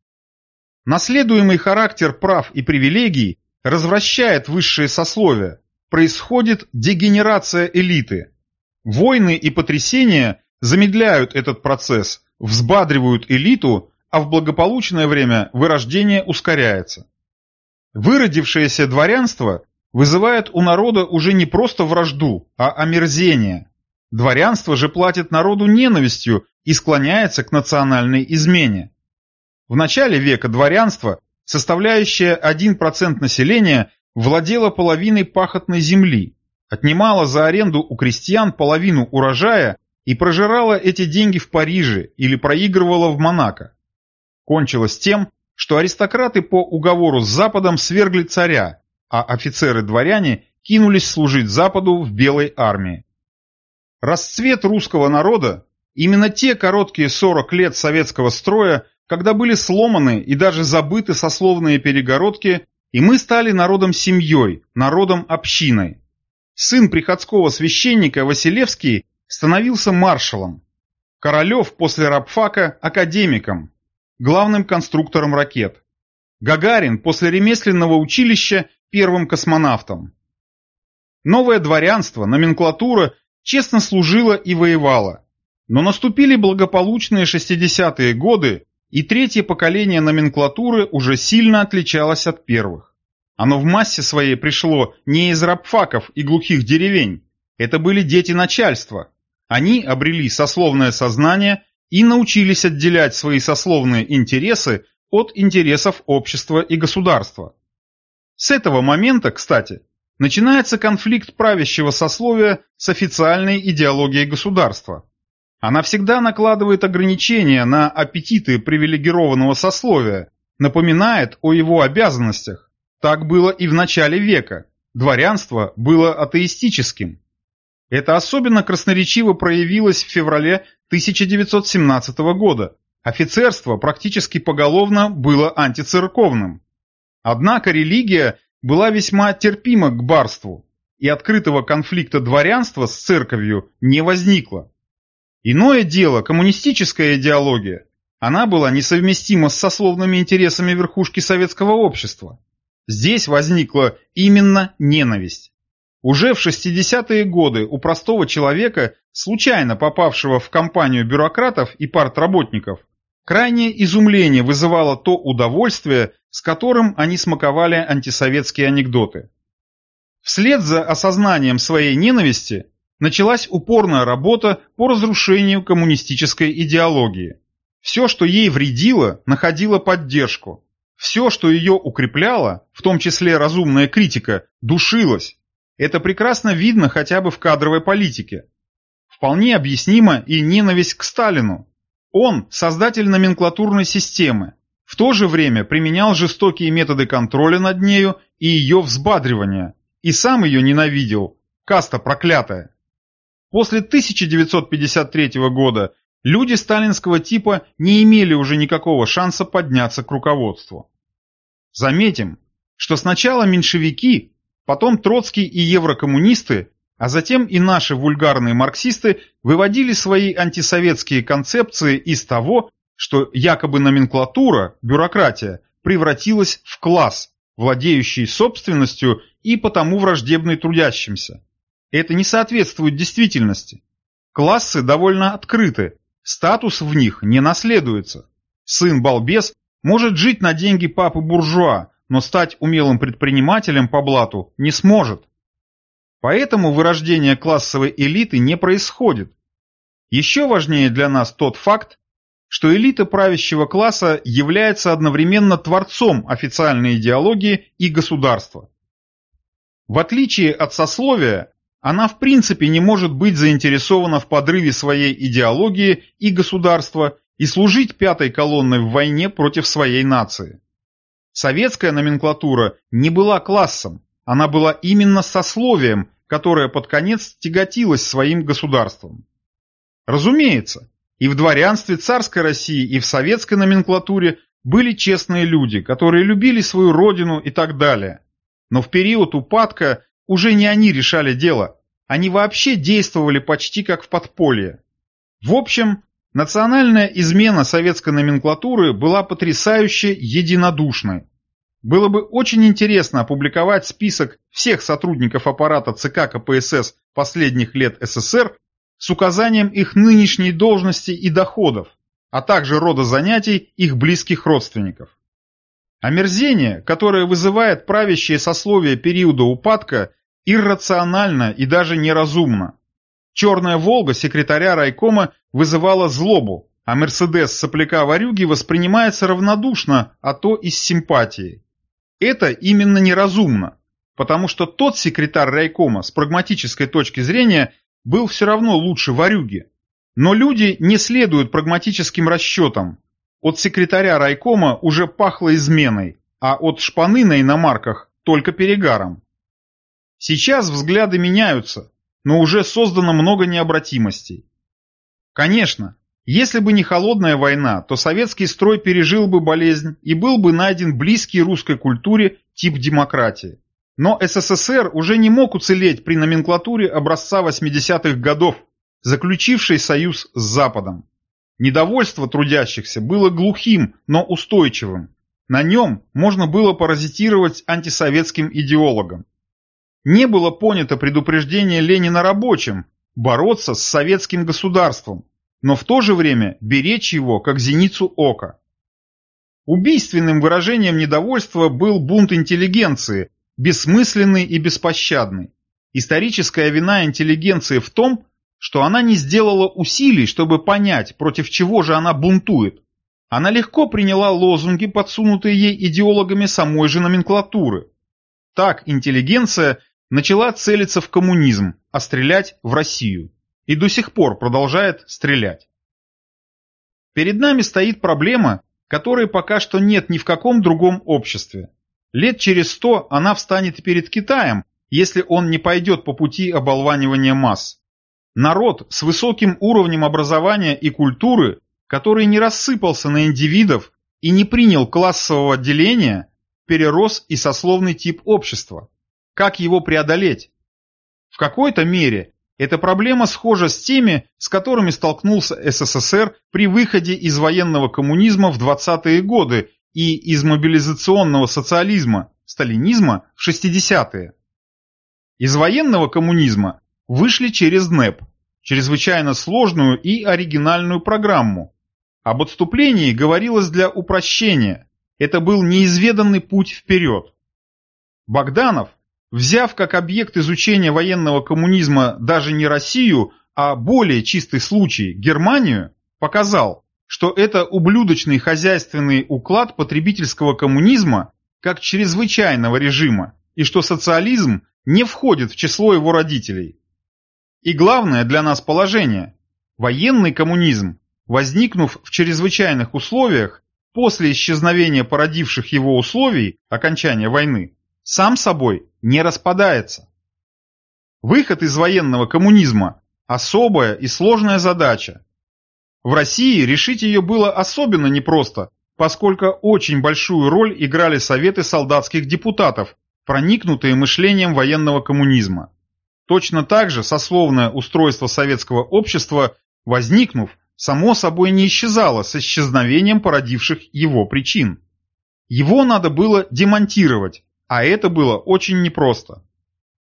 Наследуемый характер прав и привилегий развращает высшие сословия, происходит дегенерация элиты. Войны и потрясения замедляют этот процесс, взбадривают элиту, а в благополучное время вырождение ускоряется. Выродившееся дворянство вызывает у народа уже не просто вражду, а омерзение. Дворянство же платит народу ненавистью и склоняется к национальной измене. В начале века дворянство, составляющее 1% населения, владело половиной пахотной земли, отнимало за аренду у крестьян половину урожая и прожирало эти деньги в Париже или проигрывало в Монако. Кончилось тем, что аристократы по уговору с Западом свергли царя, а офицеры-дворяне кинулись служить Западу в Белой армии. Расцвет русского народа – именно те короткие 40 лет советского строя, когда были сломаны и даже забыты сословные перегородки, и мы стали народом-семьей, народом-общиной. Сын приходского священника Василевский становился маршалом. Королев после рабфака – академиком, главным конструктором ракет. Гагарин после ремесленного училища первым космонавтом. Новое дворянство, номенклатура честно служила и воевала. Но наступили благополучные 60-е годы, и третье поколение номенклатуры уже сильно отличалось от первых. Оно в массе своей пришло не из рабфаков и глухих деревень, это были дети начальства. Они обрели сословное сознание и научились отделять свои сословные интересы от интересов общества и государства. С этого момента, кстати, начинается конфликт правящего сословия с официальной идеологией государства. Она всегда накладывает ограничения на аппетиты привилегированного сословия, напоминает о его обязанностях. Так было и в начале века. Дворянство было атеистическим. Это особенно красноречиво проявилось в феврале 1917 года. Офицерство практически поголовно было антицерковным. Однако религия была весьма терпима к барству, и открытого конфликта дворянства с церковью не возникло. Иное дело коммунистическая идеология. Она была несовместима с сословными интересами верхушки советского общества. Здесь возникла именно ненависть. Уже в 60-е годы у простого человека, случайно попавшего в компанию бюрократов и партработников, крайнее изумление вызывало то удовольствие, с которым они смаковали антисоветские анекдоты. Вслед за осознанием своей ненависти началась упорная работа по разрушению коммунистической идеологии. Все, что ей вредило, находило поддержку. Все, что ее укрепляло, в том числе разумная критика, душилось. Это прекрасно видно хотя бы в кадровой политике. Вполне объяснима и ненависть к Сталину. Он – создатель номенклатурной системы, в то же время применял жестокие методы контроля над нею и ее взбадривания, и сам ее ненавидел, каста проклятая. После 1953 года люди сталинского типа не имели уже никакого шанса подняться к руководству. Заметим, что сначала меньшевики, потом Троцкий и еврокоммунисты, а затем и наши вульгарные марксисты выводили свои антисоветские концепции из того, что якобы номенклатура, бюрократия, превратилась в класс, владеющий собственностью и потому враждебный трудящимся. Это не соответствует действительности. Классы довольно открыты, статус в них не наследуется. Сын-балбес может жить на деньги папы-буржуа, но стать умелым предпринимателем по блату не сможет. Поэтому вырождение классовой элиты не происходит. Еще важнее для нас тот факт, что элита правящего класса является одновременно творцом официальной идеологии и государства. В отличие от сословия, она в принципе не может быть заинтересована в подрыве своей идеологии и государства и служить пятой колонной в войне против своей нации. Советская номенклатура не была классом, она была именно сословием, которое под конец тяготилось своим государством. Разумеется, и в дворянстве царской России, и в советской номенклатуре были честные люди, которые любили свою родину и так далее. Но в период упадка уже не они решали дело, они вообще действовали почти как в подполье. В общем, национальная измена советской номенклатуры была потрясающе единодушной. Было бы очень интересно опубликовать список всех сотрудников аппарата ЦК КПСС последних лет СССР с указанием их нынешней должности и доходов, а также рода занятий их близких родственников. Омерзение, которое вызывает правящее сословие периода упадка, иррационально и даже неразумно. Черная «Волга» секретаря райкома вызывала злобу, а «Мерседес» сопляка-варюги воспринимается равнодушно, а то и с симпатией. Это именно неразумно, потому что тот секретарь райкома с прагматической точки зрения был все равно лучше варюги. Но люди не следуют прагматическим расчетам. От секретаря райкома уже пахло изменой, а от шпаны на иномарках только перегаром. Сейчас взгляды меняются, но уже создано много необратимостей. Конечно, если бы не холодная война, то советский строй пережил бы болезнь и был бы найден близкий русской культуре тип демократии. Но СССР уже не мог уцелеть при номенклатуре образца 80-х годов, заключившей союз с Западом. Недовольство трудящихся было глухим, но устойчивым. На нем можно было паразитировать антисоветским идеологам. Не было понято предупреждение Ленина рабочим бороться с советским государством, но в то же время беречь его как зеницу ока. Убийственным выражением недовольства был бунт интеллигенции, бессмысленный и беспощадный. Историческая вина интеллигенции в том, что она не сделала усилий, чтобы понять, против чего же она бунтует. Она легко приняла лозунги, подсунутые ей идеологами самой же номенклатуры. Так интеллигенция начала целиться в коммунизм, а стрелять в Россию. И до сих пор продолжает стрелять. Перед нами стоит проблема, которой пока что нет ни в каком другом обществе. Лет через сто она встанет перед Китаем, если он не пойдет по пути оболванивания масс. Народ с высоким уровнем образования и культуры, который не рассыпался на индивидов и не принял классового деления, перерос и сословный тип общества. Как его преодолеть? В какой-то мере эта проблема схожа с теми, с которыми столкнулся СССР при выходе из военного коммунизма в 20-е годы и из мобилизационного социализма, сталинизма в 60-е. Из военного коммунизма вышли через НЭП, чрезвычайно сложную и оригинальную программу. Об отступлении говорилось для упрощения, это был неизведанный путь вперед. Богданов, взяв как объект изучения военного коммунизма даже не Россию, а более чистый случай – Германию, показал, что это ублюдочный хозяйственный уклад потребительского коммунизма как чрезвычайного режима, и что социализм не входит в число его родителей. И главное для нас положение – военный коммунизм, возникнув в чрезвычайных условиях, после исчезновения породивших его условий, окончания войны, сам собой не распадается. Выход из военного коммунизма – особая и сложная задача, в России решить ее было особенно непросто, поскольку очень большую роль играли советы солдатских депутатов, проникнутые мышлением военного коммунизма. Точно так же сословное устройство советского общества, возникнув, само собой не исчезало с исчезновением породивших его причин. Его надо было демонтировать, а это было очень непросто.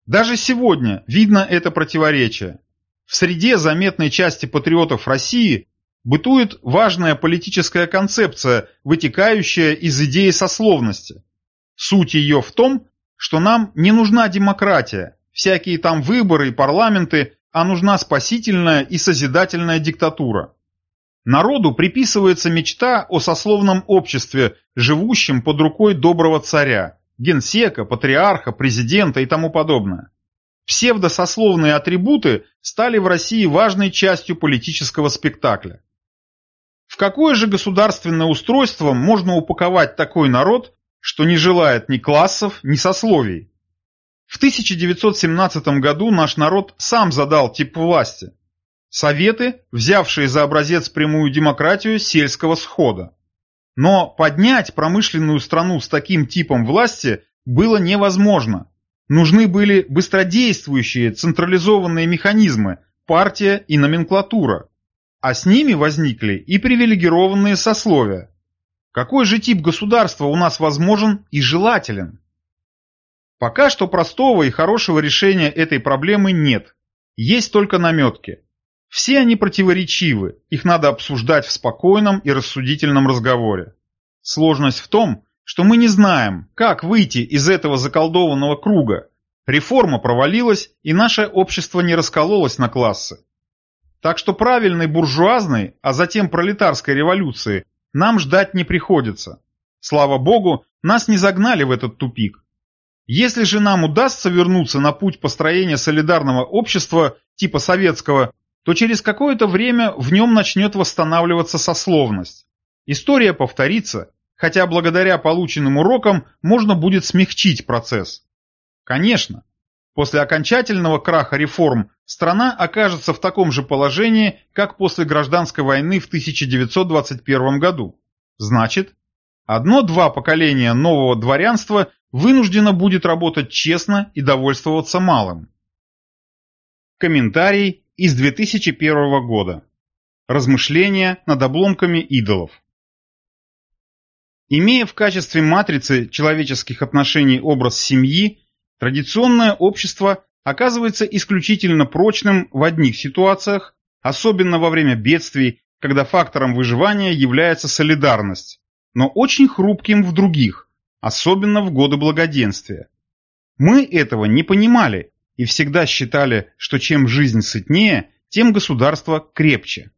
Даже сегодня видно это противоречие. В среде заметной части патриотов России бытует важная политическая концепция, вытекающая из идеи сословности. Суть ее в том, что нам не нужна демократия, всякие там выборы и парламенты, а нужна спасительная и созидательная диктатура. Народу приписывается мечта о сословном обществе, живущем под рукой доброго царя, генсека, патриарха, президента и тому подобное. Псевдосословные атрибуты стали в России важной частью политического спектакля. В какое же государственное устройство можно упаковать такой народ, что не желает ни классов, ни сословий? В 1917 году наш народ сам задал тип власти. Советы, взявшие за образец прямую демократию сельского схода. Но поднять промышленную страну с таким типом власти было невозможно. Нужны были быстродействующие централизованные механизмы, партия и номенклатура а с ними возникли и привилегированные сословия. Какой же тип государства у нас возможен и желателен? Пока что простого и хорошего решения этой проблемы нет. Есть только наметки. Все они противоречивы, их надо обсуждать в спокойном и рассудительном разговоре. Сложность в том, что мы не знаем, как выйти из этого заколдованного круга. Реформа провалилась, и наше общество не раскололось на классы. Так что правильной буржуазной, а затем пролетарской революции нам ждать не приходится. Слава богу, нас не загнали в этот тупик. Если же нам удастся вернуться на путь построения солидарного общества типа советского, то через какое-то время в нем начнет восстанавливаться сословность. История повторится, хотя благодаря полученным урокам можно будет смягчить процесс. Конечно, После окончательного краха реформ страна окажется в таком же положении, как после гражданской войны в 1921 году. Значит, одно-два поколения нового дворянства вынуждено будет работать честно и довольствоваться малым. Комментарий из 2001 года. Размышления над обломками идолов. Имея в качестве матрицы человеческих отношений образ семьи, Традиционное общество оказывается исключительно прочным в одних ситуациях, особенно во время бедствий, когда фактором выживания является солидарность, но очень хрупким в других, особенно в годы благоденствия. Мы этого не понимали и всегда считали, что чем жизнь сытнее, тем государство крепче.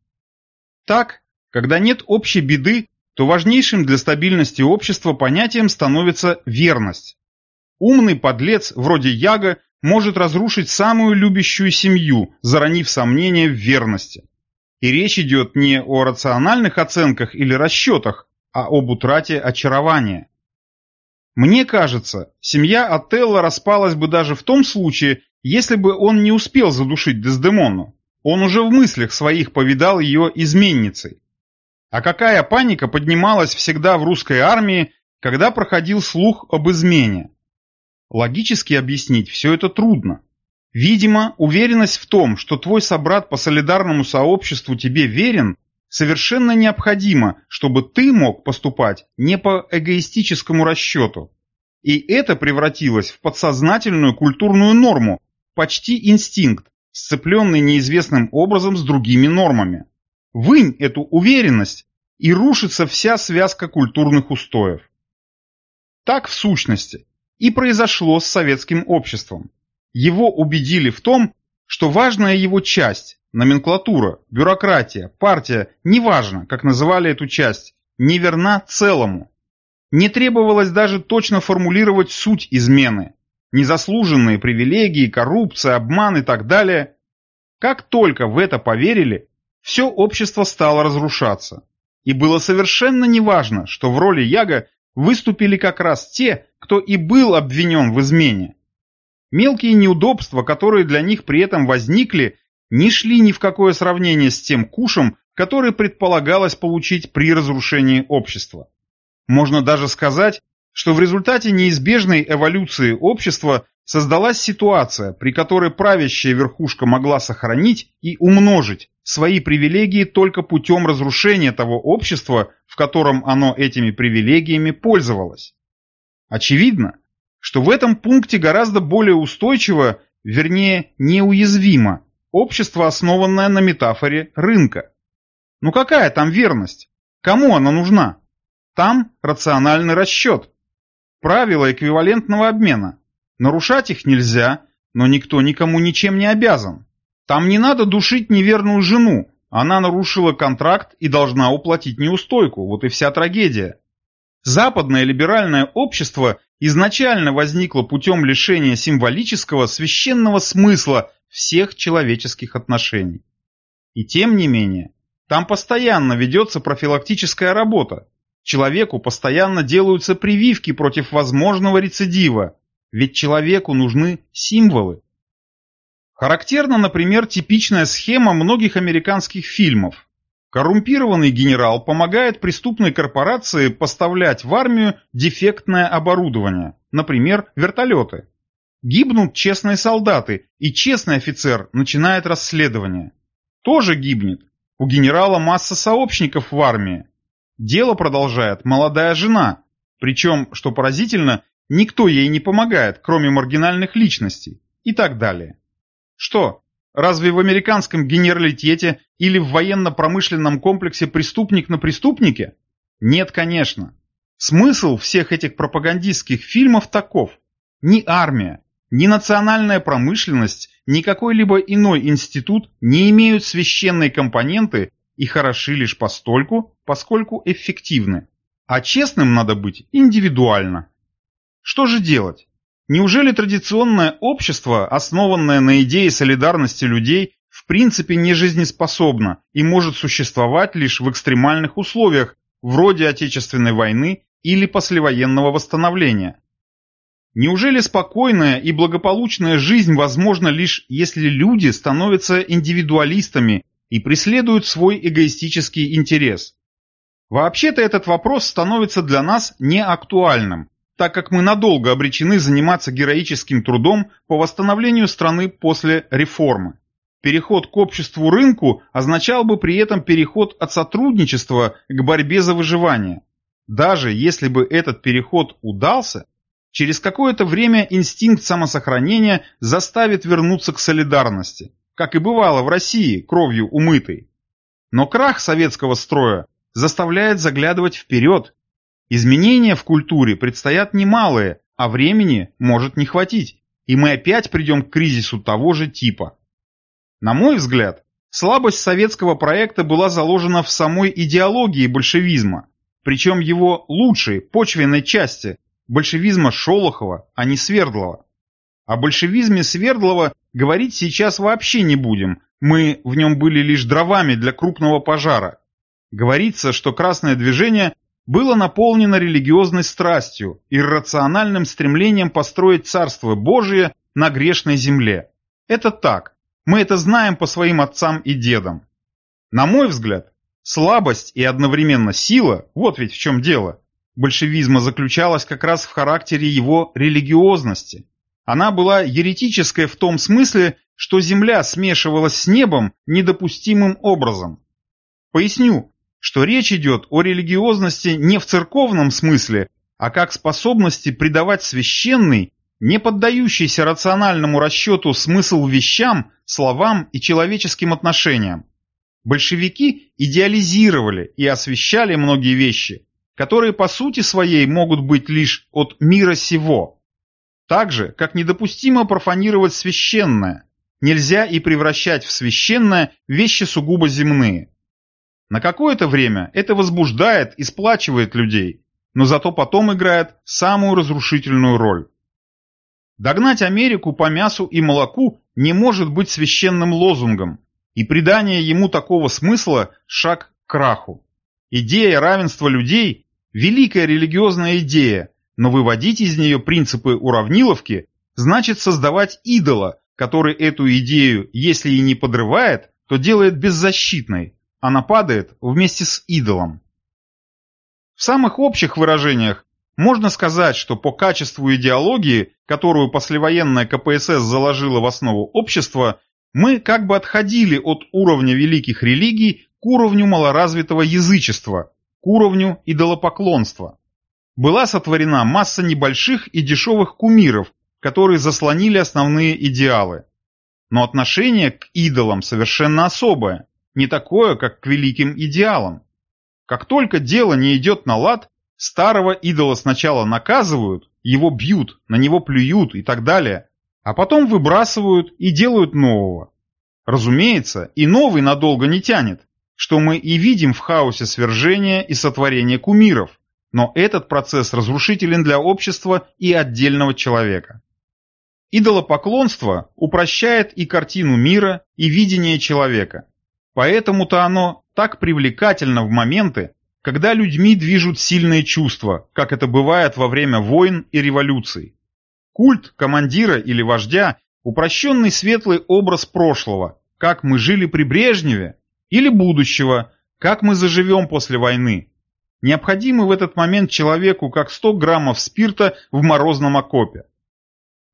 Так, когда нет общей беды, то важнейшим для стабильности общества понятием становится верность, Умный подлец, вроде Яга, может разрушить самую любящую семью, заронив сомнения в верности. И речь идет не о рациональных оценках или расчетах, а об утрате очарования. Мне кажется, семья Отелло распалась бы даже в том случае, если бы он не успел задушить Дездемону. Он уже в мыслях своих повидал ее изменницей. А какая паника поднималась всегда в русской армии, когда проходил слух об измене. Логически объяснить все это трудно. Видимо, уверенность в том, что твой собрат по солидарному сообществу тебе верен, совершенно необходима, чтобы ты мог поступать не по эгоистическому расчету. И это превратилось в подсознательную культурную норму, почти инстинкт, сцепленный неизвестным образом с другими нормами. Вынь эту уверенность, и рушится вся связка культурных устоев. Так, в сущности, и произошло с советским обществом. Его убедили в том, что важная его часть, номенклатура, бюрократия, партия, неважно, как называли эту часть, неверна целому. Не требовалось даже точно формулировать суть измены, незаслуженные привилегии, коррупция, обман и так далее. Как только в это поверили, все общество стало разрушаться. И было совершенно неважно, что в роли Яга выступили как раз те, кто и был обвинен в измене. Мелкие неудобства, которые для них при этом возникли, не шли ни в какое сравнение с тем кушем, который предполагалось получить при разрушении общества. Можно даже сказать, что в результате неизбежной эволюции общества создалась ситуация, при которой правящая верхушка могла сохранить и умножить свои привилегии только путем разрушения того общества, в котором оно этими привилегиями пользовалось. Очевидно, что в этом пункте гораздо более устойчиво, вернее неуязвимо, общество, основанное на метафоре рынка. Ну какая там верность? Кому она нужна? Там рациональный расчет. Правила эквивалентного обмена. Нарушать их нельзя, но никто никому ничем не обязан. Там не надо душить неверную жену, она нарушила контракт и должна уплатить неустойку, вот и вся трагедия. Западное либеральное общество изначально возникло путем лишения символического священного смысла всех человеческих отношений. И тем не менее, там постоянно ведется профилактическая работа. Человеку постоянно делаются прививки против возможного рецидива, ведь человеку нужны символы. Характерна, например, типичная схема многих американских фильмов. Коррумпированный генерал помогает преступной корпорации поставлять в армию дефектное оборудование, например, вертолеты. Гибнут честные солдаты, и честный офицер начинает расследование. Тоже гибнет. У генерала масса сообщников в армии. Дело продолжает молодая жена, причем, что поразительно, никто ей не помогает, кроме маргинальных личностей и так далее. Что, разве в американском генералитете или в военно-промышленном комплексе преступник на преступнике? Нет, конечно. Смысл всех этих пропагандистских фильмов таков. Ни армия, ни национальная промышленность, ни какой-либо иной институт не имеют священной компоненты и хороши лишь постольку, поскольку эффективны. А честным надо быть индивидуально. Что же делать? Неужели традиционное общество, основанное на идее солидарности людей, в принципе не жизнеспособно и может существовать лишь в экстремальных условиях, вроде Отечественной войны или послевоенного восстановления? Неужели спокойная и благополучная жизнь возможна лишь если люди становятся индивидуалистами и преследуют свой эгоистический интерес? Вообще-то этот вопрос становится для нас неактуальным, так как мы надолго обречены заниматься героическим трудом по восстановлению страны после реформы. Переход к обществу рынку означал бы при этом переход от сотрудничества к борьбе за выживание. Даже если бы этот переход удался, через какое-то время инстинкт самосохранения заставит вернуться к солидарности, как и бывало в России, кровью умытой. Но крах советского строя заставляет заглядывать вперед Изменения в культуре предстоят немалые, а времени может не хватить, и мы опять придем к кризису того же типа. На мой взгляд, слабость советского проекта была заложена в самой идеологии большевизма, причем его лучшей, почвенной части, большевизма Шолохова, а не Свердлова. О большевизме Свердлова говорить сейчас вообще не будем, мы в нем были лишь дровами для крупного пожара. Говорится, что красное движение было наполнено религиозной страстью, иррациональным стремлением построить Царство Божие на грешной земле. Это так, мы это знаем по своим отцам и дедам. На мой взгляд, слабость и одновременно сила, вот ведь в чем дело, большевизма заключалась как раз в характере его религиозности. Она была еретической в том смысле, что земля смешивалась с небом недопустимым образом. Поясню, что речь идет о религиозности не в церковном смысле, а как способности придавать священный, не поддающийся рациональному расчету смысл вещам, словам и человеческим отношениям. Большевики идеализировали и освещали многие вещи, которые по сути своей могут быть лишь от мира сего. Так же, как недопустимо профанировать священное, нельзя и превращать в священное вещи сугубо земные. На какое-то время это возбуждает и сплачивает людей, но зато потом играет самую разрушительную роль. Догнать Америку по мясу и молоку не может быть священным лозунгом, и придание ему такого смысла – шаг к краху. Идея равенства людей – великая религиозная идея, но выводить из нее принципы уравниловки значит создавать идола, который эту идею, если и не подрывает, то делает беззащитной, она падает вместе с идолом. В самых общих выражениях можно сказать, что по качеству идеологии, которую послевоенная КПСС заложила в основу общества, мы как бы отходили от уровня великих религий к уровню малоразвитого язычества, уровню идолопоклонства. Была сотворена масса небольших и дешевых кумиров, которые заслонили основные идеалы. Но отношение к идолам совершенно особое, не такое, как к великим идеалам. Как только дело не идет на лад, Старого идола сначала наказывают, его бьют, на него плюют и так далее, а потом выбрасывают и делают нового. Разумеется, и новый надолго не тянет, что мы и видим в хаосе свержения и сотворения кумиров, но этот процесс разрушителен для общества и отдельного человека. Идолопоклонство упрощает и картину мира, и видение человека. Поэтому-то оно так привлекательно в моменты, когда людьми движут сильные чувства, как это бывает во время войн и революций. Культ командира или вождя – упрощенный светлый образ прошлого, как мы жили при Брежневе, или будущего, как мы заживем после войны. Необходимы в этот момент человеку как 100 граммов спирта в морозном окопе.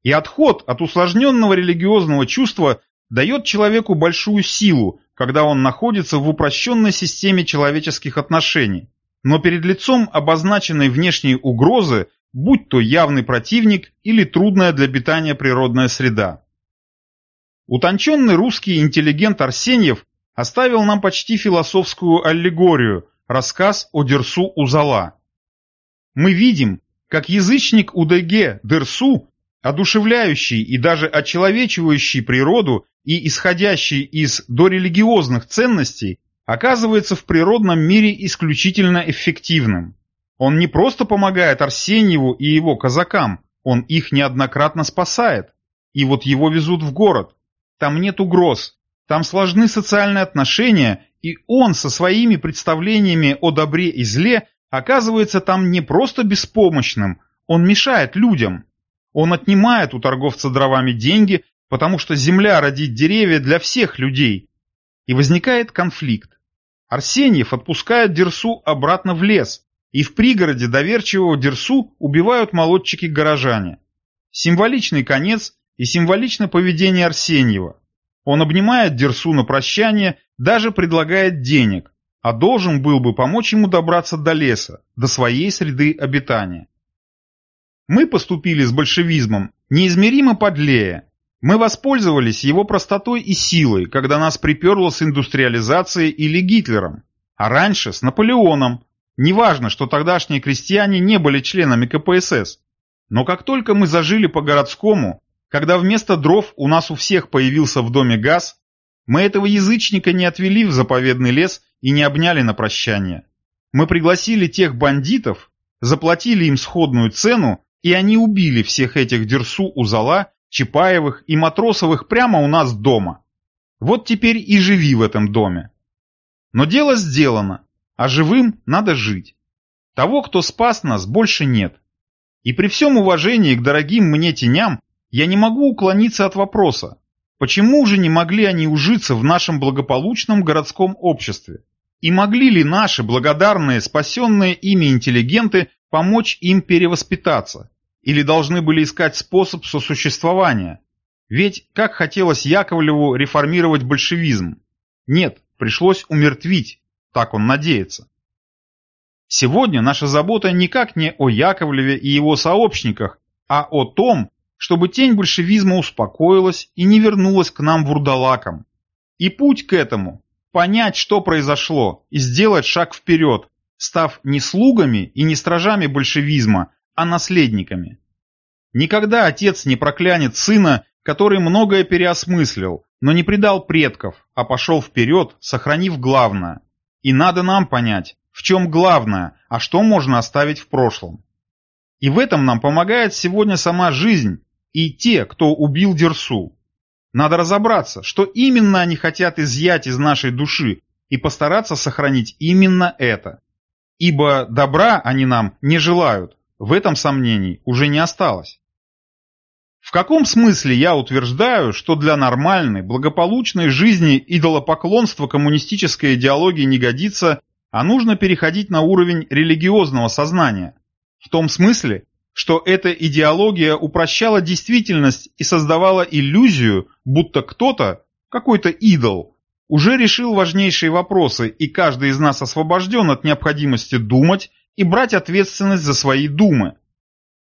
И отход от усложненного религиозного чувства дает человеку большую силу, когда он находится в упрощенной системе человеческих отношений, но перед лицом обозначенной внешней угрозы, будь то явный противник или трудная для питания природная среда. Утонченный русский интеллигент Арсеньев оставил нам почти философскую аллегорию, рассказ о Дерсу Узала. Мы видим, как язычник УДГ Дерсу, одушевляющий и даже очеловечивающий природу и исходящий из дорелигиозных ценностей, оказывается в природном мире исключительно эффективным. Он не просто помогает Арсеньеву и его казакам, он их неоднократно спасает. И вот его везут в город. Там нет угроз, там сложны социальные отношения, и он со своими представлениями о добре и зле оказывается там не просто беспомощным, он мешает людям. Он отнимает у торговца дровами деньги, потому что земля родит деревья для всех людей. И возникает конфликт. Арсеньев отпускает Дерсу обратно в лес, и в пригороде доверчивого Дерсу убивают молодчики-горожане. Символичный конец и символичное поведение Арсеньева. Он обнимает Дерсу на прощание, даже предлагает денег, а должен был бы помочь ему добраться до леса, до своей среды обитания. Мы поступили с большевизмом неизмеримо подлее, мы воспользовались его простотой и силой, когда нас приперло с индустриализацией или Гитлером, а раньше с Наполеоном. Неважно, что тогдашние крестьяне не были членами КПСС. Но как только мы зажили по-городскому, когда вместо дров у нас у всех появился в доме газ, мы этого язычника не отвели в заповедный лес и не обняли на прощание. Мы пригласили тех бандитов, заплатили им сходную цену, и они убили всех этих Дерсу у зала Чапаевых и Матросовых прямо у нас дома. Вот теперь и живи в этом доме. Но дело сделано, а живым надо жить. Того, кто спас нас, больше нет. И при всем уважении к дорогим мне теням, я не могу уклониться от вопроса, почему же не могли они ужиться в нашем благополучном городском обществе? И могли ли наши благодарные, спасенные ими интеллигенты помочь им перевоспитаться, или должны были искать способ сосуществования? Ведь как хотелось Яковлеву реформировать большевизм? Нет, пришлось умертвить, так он надеется. Сегодня наша забота никак не о Яковлеве и его сообщниках, а о том, чтобы тень большевизма успокоилась и не вернулась к нам вурдалакам. И путь к этому – понять, что произошло, и сделать шаг вперед, став не слугами и не стражами большевизма, а наследниками. Никогда отец не проклянет сына, который многое переосмыслил, но не предал предков, а пошел вперед, сохранив главное. И надо нам понять, в чем главное, а что можно оставить в прошлом. И в этом нам помогает сегодня сама жизнь и те, кто убил Дерсу. Надо разобраться, что именно они хотят изъять из нашей души и постараться сохранить именно это. Ибо добра они нам не желают, в этом сомнений уже не осталось. В каком смысле я утверждаю, что для нормальной, благополучной жизни идолопоклонство коммунистической идеологии не годится а нужно переходить на уровень религиозного сознания. В том смысле, что эта идеология упрощала действительность и создавала иллюзию, будто кто-то, какой-то идол, уже решил важнейшие вопросы, и каждый из нас освобожден от необходимости думать и брать ответственность за свои думы.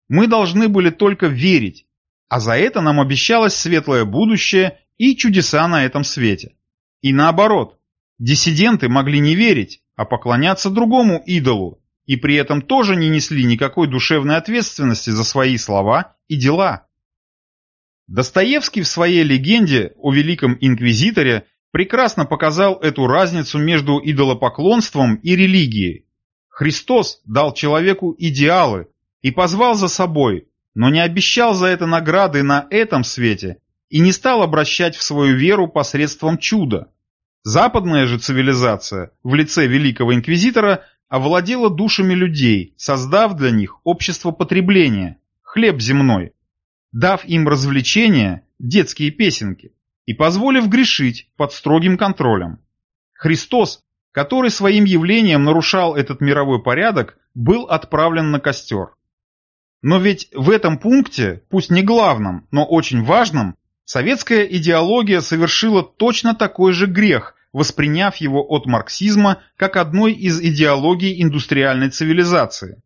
Мы должны были только верить, а за это нам обещалось светлое будущее и чудеса на этом свете. И наоборот, диссиденты могли не верить, а поклоняться другому идолу, и при этом тоже не несли никакой душевной ответственности за свои слова и дела. Достоевский в своей легенде о Великом Инквизиторе прекрасно показал эту разницу между идолопоклонством и религией. Христос дал человеку идеалы и позвал за собой, но не обещал за это награды на этом свете и не стал обращать в свою веру посредством чуда. Западная же цивилизация в лице Великого Инквизитора овладела душами людей, создав для них общество потребления, хлеб земной, дав им развлечения, детские песенки, и позволив грешить под строгим контролем. Христос, который своим явлением нарушал этот мировой порядок, был отправлен на костер. Но ведь в этом пункте, пусть не главном, но очень важном, Советская идеология совершила точно такой же грех, восприняв его от марксизма как одной из идеологий индустриальной цивилизации.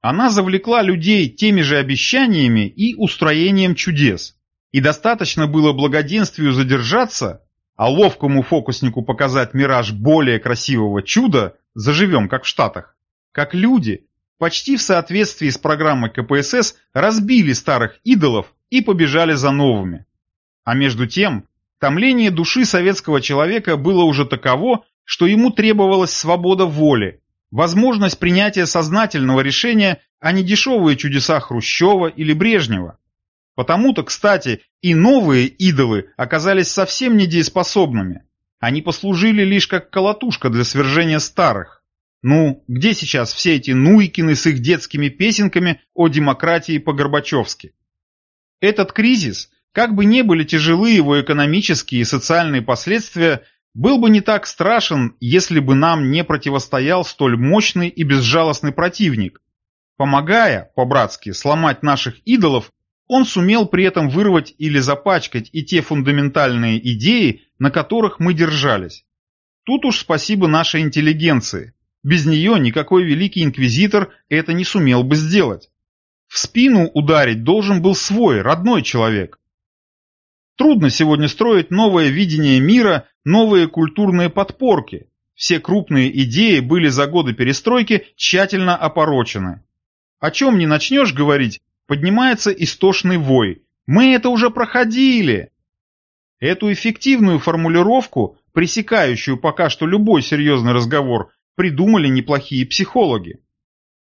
Она завлекла людей теми же обещаниями и устроением чудес. И достаточно было благоденствию задержаться, а ловкому фокуснику показать мираж более красивого чуда, заживем как в Штатах, как люди, почти в соответствии с программой КПСС, разбили старых идолов и побежали за новыми. А между тем, томление души советского человека было уже таково, что ему требовалась свобода воли, возможность принятия сознательного решения, а не дешевые чудеса Хрущева или Брежнева. Потому-то, кстати, и новые идолы оказались совсем недееспособными. Они послужили лишь как колотушка для свержения старых. Ну, где сейчас все эти Нуйкины с их детскими песенками о демократии по-горбачевски? Этот кризис как бы ни были тяжелы его экономические и социальные последствия, был бы не так страшен, если бы нам не противостоял столь мощный и безжалостный противник. Помогая, по-братски, сломать наших идолов, он сумел при этом вырвать или запачкать и те фундаментальные идеи, на которых мы держались. Тут уж спасибо нашей интеллигенции. Без нее никакой великий инквизитор это не сумел бы сделать. В спину ударить должен был свой, родной человек. Трудно сегодня строить новое видение мира, новые культурные подпорки. Все крупные идеи были за годы перестройки тщательно опорочены. О чем не начнешь говорить, поднимается истошный вой. Мы это уже проходили. Эту эффективную формулировку, пресекающую пока что любой серьезный разговор, придумали неплохие психологи.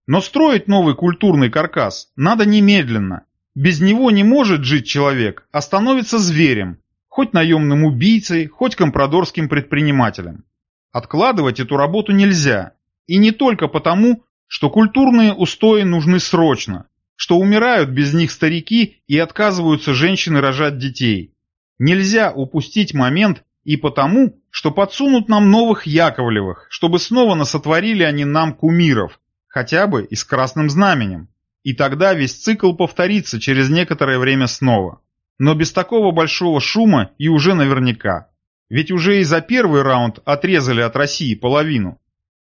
Но строить новый культурный каркас надо немедленно, без него не может жить человек, а становится зверем, хоть наемным убийцей, хоть компрадорским предпринимателем. Откладывать эту работу нельзя, и не только потому, что культурные устои нужны срочно, что умирают без них старики и отказываются женщины рожать детей. Нельзя упустить момент и потому, что подсунут нам новых Яковлевых, чтобы снова насотворили они нам кумиров, хотя бы и с красным знаменем и тогда весь цикл повторится через некоторое время снова. Но без такого большого шума и уже наверняка. Ведь уже и за первый раунд отрезали от России половину.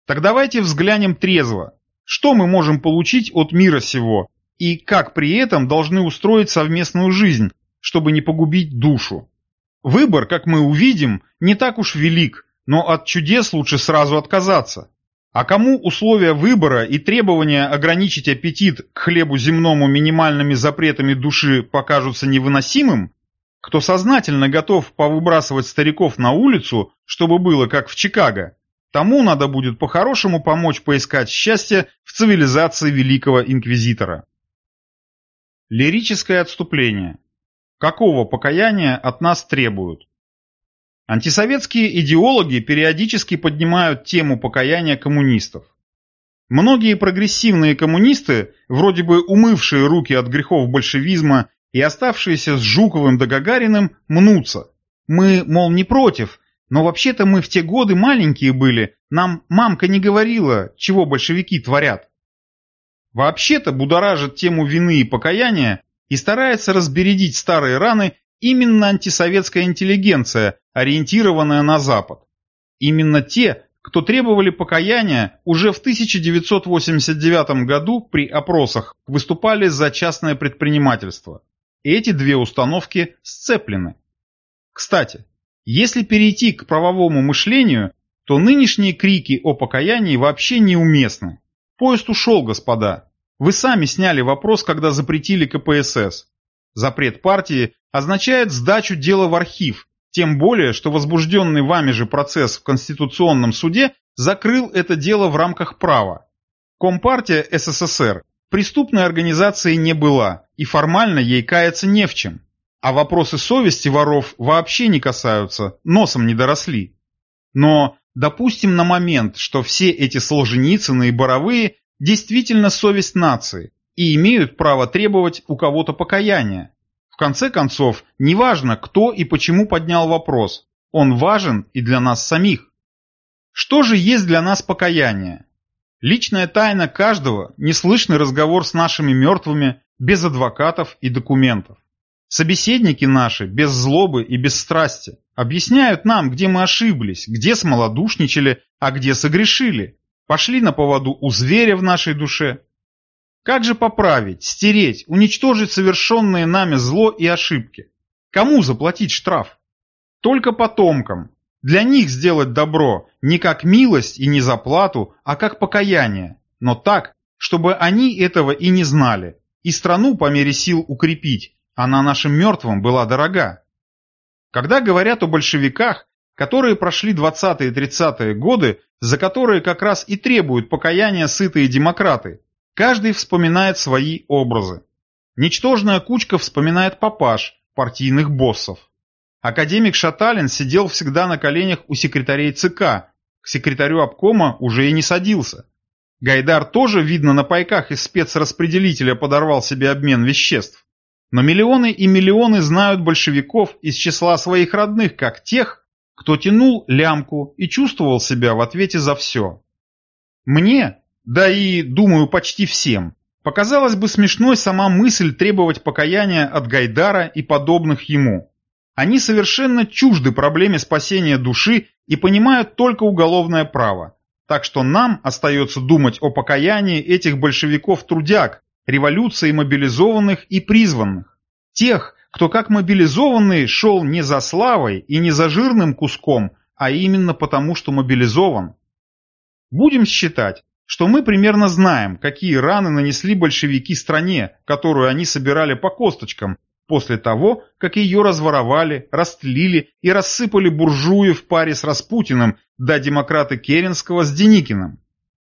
Так давайте взглянем трезво. что мы можем получить от мира сего и как при этом должны устроить совместную жизнь, чтобы не погубить душу. Выбор, как мы увидим, не так уж велик, но от чудес лучше сразу отказаться. А кому условия выбора и требования ограничить аппетит к хлебу земному минимальными запретами души покажутся невыносимым, кто сознательно готов повыбрасывать стариков на улицу, чтобы было как в Чикаго, тому надо будет по-хорошему помочь поискать счастье в цивилизации великого инквизитора. Лирическое отступление. Какого покаяния от нас требуют? Антисоветские идеологи периодически поднимают тему покаяния коммунистов. Многие прогрессивные коммунисты, вроде бы умывшие руки от грехов большевизма и оставшиеся с Жуковым да Гагариным, мнутся. Мы, мол, не против, но вообще-то мы в те годы маленькие были, нам мамка не говорила, чего большевики творят. Вообще-то будоражит тему вины и покаяния и старается разбередить старые раны именно антисоветская интеллигенция, ориентированная на Запад. Именно те, кто требовали покаяния, уже в 1989 году при опросах выступали за частное предпринимательство. Эти две установки сцеплены. Кстати, если перейти к правовому мышлению, то нынешние крики о покаянии вообще неуместны. Поезд ушел, господа. Вы сами сняли вопрос, когда запретили КПСС. Запрет партии означает сдачу дела в архив, тем более, что возбужденный вами же процесс в Конституционном суде закрыл это дело в рамках права. Компартия СССР преступной организацией не была, и формально ей каяться не в чем. А вопросы совести воров вообще не касаются, носом не доросли. Но допустим на момент, что все эти Солженицыны и Боровые действительно совесть нации и имеют право требовать у кого-то покаяния. В конце концов, неважно, кто и почему поднял вопрос, он важен и для нас самих. Что же есть для нас покаяние? Личная тайна каждого, неслышный разговор с нашими мертвыми, без адвокатов и документов. Собеседники наши, без злобы и без страсти, объясняют нам, где мы ошиблись, где смолодушничали, а где согрешили. Пошли на поводу у зверя в нашей душе, как же поправить, стереть, уничтожить совершенные нами зло и ошибки? Кому заплатить штраф? Только потомкам. Для них сделать добро не как милость и не за плату, а как покаяние. Но так, чтобы они этого и не знали. И страну по мере сил укрепить. Она нашим мертвым была дорога. Когда говорят о большевиках, которые прошли 20-30-е годы, за которые как раз и требуют покаяния сытые демократы, Каждый вспоминает свои образы. Ничтожная кучка вспоминает папаш, партийных боссов. Академик Шаталин сидел всегда на коленях у секретарей ЦК, к секретарю обкома уже и не садился. Гайдар тоже, видно, на пайках из спецраспределителя подорвал себе обмен веществ. Но миллионы и миллионы знают большевиков из числа своих родных, как тех, кто тянул лямку и чувствовал себя в ответе за все. Мне, да и, думаю, почти всем, показалась бы смешной сама мысль требовать покаяния от Гайдара и подобных ему. Они совершенно чужды проблеме спасения души и понимают только уголовное право. Так что нам остается думать о покаянии этих большевиков-трудяг, революции мобилизованных и призванных. Тех, кто как мобилизованный шел не за славой и не за жирным куском, а именно потому, что мобилизован. Будем считать, что мы примерно знаем, какие раны нанесли большевики стране, которую они собирали по косточкам, после того, как ее разворовали, растлили и рассыпали буржуи в паре с Распутиным, да демократы Керенского с Деникиным.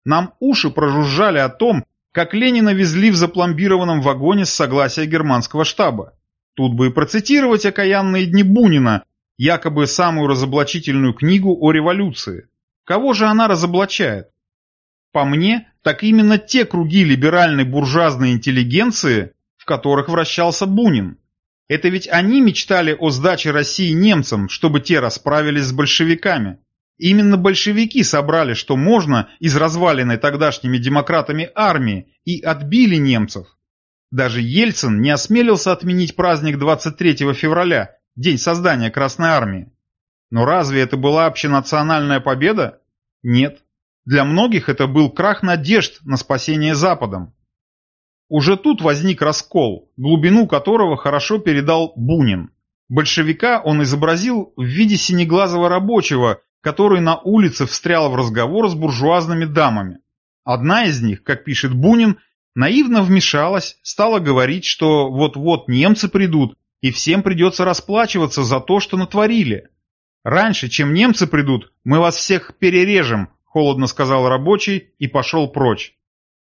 Нам уши прожужжали о том, как Ленина везли в запломбированном вагоне с согласия германского штаба. Тут бы и процитировать окаянные дни Бунина, якобы самую разоблачительную книгу о революции. Кого же она разоблачает? По мне, так именно те круги либеральной буржуазной интеллигенции, в которых вращался Бунин. Это ведь они мечтали о сдаче России немцам, чтобы те расправились с большевиками. Именно большевики собрали, что можно, из разваленной тогдашними демократами армии, и отбили немцев. Даже Ельцин не осмелился отменить праздник 23 февраля, день создания Красной Армии. Но разве это была общенациональная победа? Нет. Для многих это был крах надежд на спасение Западом. Уже тут возник раскол, глубину которого хорошо передал Бунин. Большевика он изобразил в виде синеглазого рабочего, который на улице встрял в разговор с буржуазными дамами. Одна из них, как пишет Бунин, наивно вмешалась, стала говорить, что вот-вот немцы придут, и всем придется расплачиваться за то, что натворили. Раньше, чем немцы придут, мы вас всех перережем, холодно сказал рабочий и пошел прочь.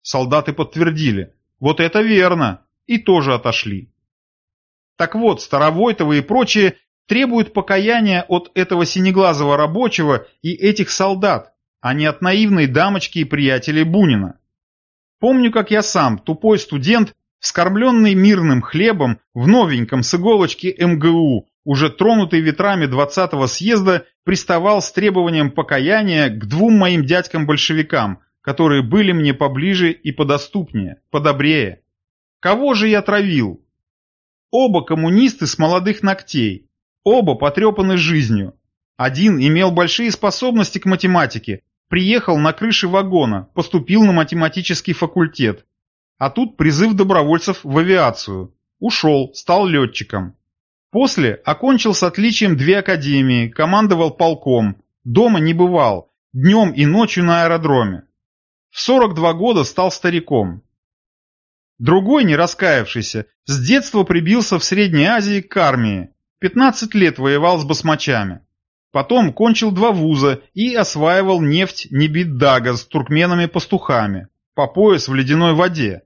Солдаты подтвердили. Вот это верно. И тоже отошли. Так вот, Старовойтовы и прочие требуют покаяния от этого синеглазого рабочего и этих солдат, а не от наивной дамочки и приятелей Бунина. Помню, как я сам, тупой студент, вскормленный мирным хлебом в новеньком с иголочки МГУ, уже тронутый ветрами 20-го съезда, приставал с требованием покаяния к двум моим дядькам-большевикам, которые были мне поближе и подоступнее, подобрее. Кого же я травил? Оба коммунисты с молодых ногтей, оба потрепаны жизнью. Один имел большие способности к математике, приехал на крыше вагона, поступил на математический факультет. А тут призыв добровольцев в авиацию. Ушел, стал летчиком. После окончил с отличием две академии, командовал полком, дома не бывал, днем и ночью на аэродроме. В 42 года стал стариком. Другой, не раскаявшийся, с детства прибился в Средней Азии к армии. 15 лет воевал с басмачами. Потом кончил два вуза и осваивал нефть Небиддага с туркменами-пастухами, по пояс в ледяной воде.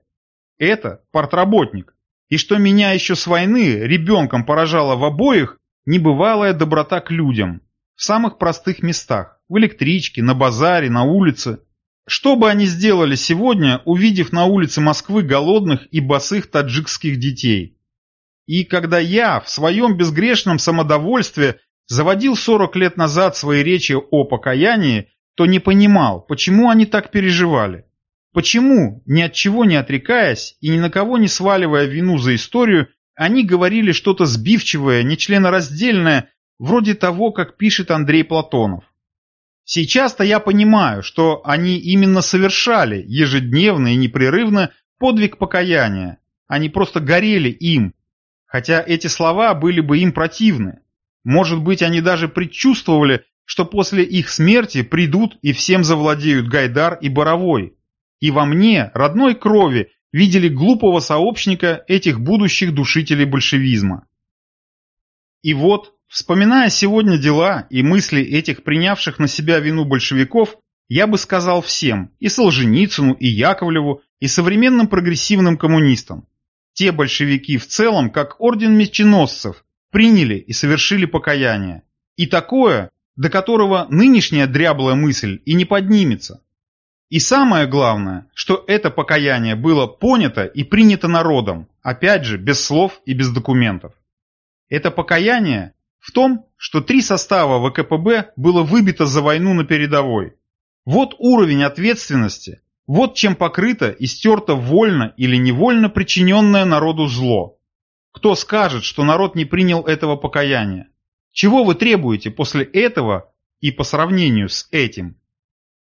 Это портработник. И что меня еще с войны ребенком поражало в обоих, небывалая доброта к людям. В самых простых местах, в электричке, на базаре, на улице. Что бы они сделали сегодня, увидев на улице Москвы голодных и босых таджикских детей? И когда я в своем безгрешном самодовольстве заводил 40 лет назад свои речи о покаянии, то не понимал, почему они так переживали. Почему, ни от чего не отрекаясь и ни на кого не сваливая вину за историю, они говорили что-то сбивчивое, нечленораздельное, вроде того, как пишет Андрей Платонов. Сейчас-то я понимаю, что они именно совершали ежедневно и непрерывно подвиг покаяния. Они просто горели им, хотя эти слова были бы им противны. Может быть, они даже предчувствовали, что после их смерти придут и всем завладеют Гайдар и Боровой. И во мне, родной крови, видели глупого сообщника этих будущих душителей большевизма. И вот, Вспоминая сегодня дела и мысли этих принявших на себя вину большевиков, я бы сказал всем, и Солженицыну, и Яковлеву, и современным прогрессивным коммунистам. Те большевики в целом, как орден меченосцев, приняли и совершили покаяние. И такое, до которого нынешняя дряблая мысль и не поднимется. И самое главное, что это покаяние было понято и принято народом, опять же, без слов и без документов. Это покаяние в том, что три состава ВКПБ было выбито за войну на передовой. Вот уровень ответственности, вот чем покрыто и стерто вольно или невольно причиненное народу зло. Кто скажет, что народ не принял этого покаяния? Чего вы требуете после этого и по сравнению с этим?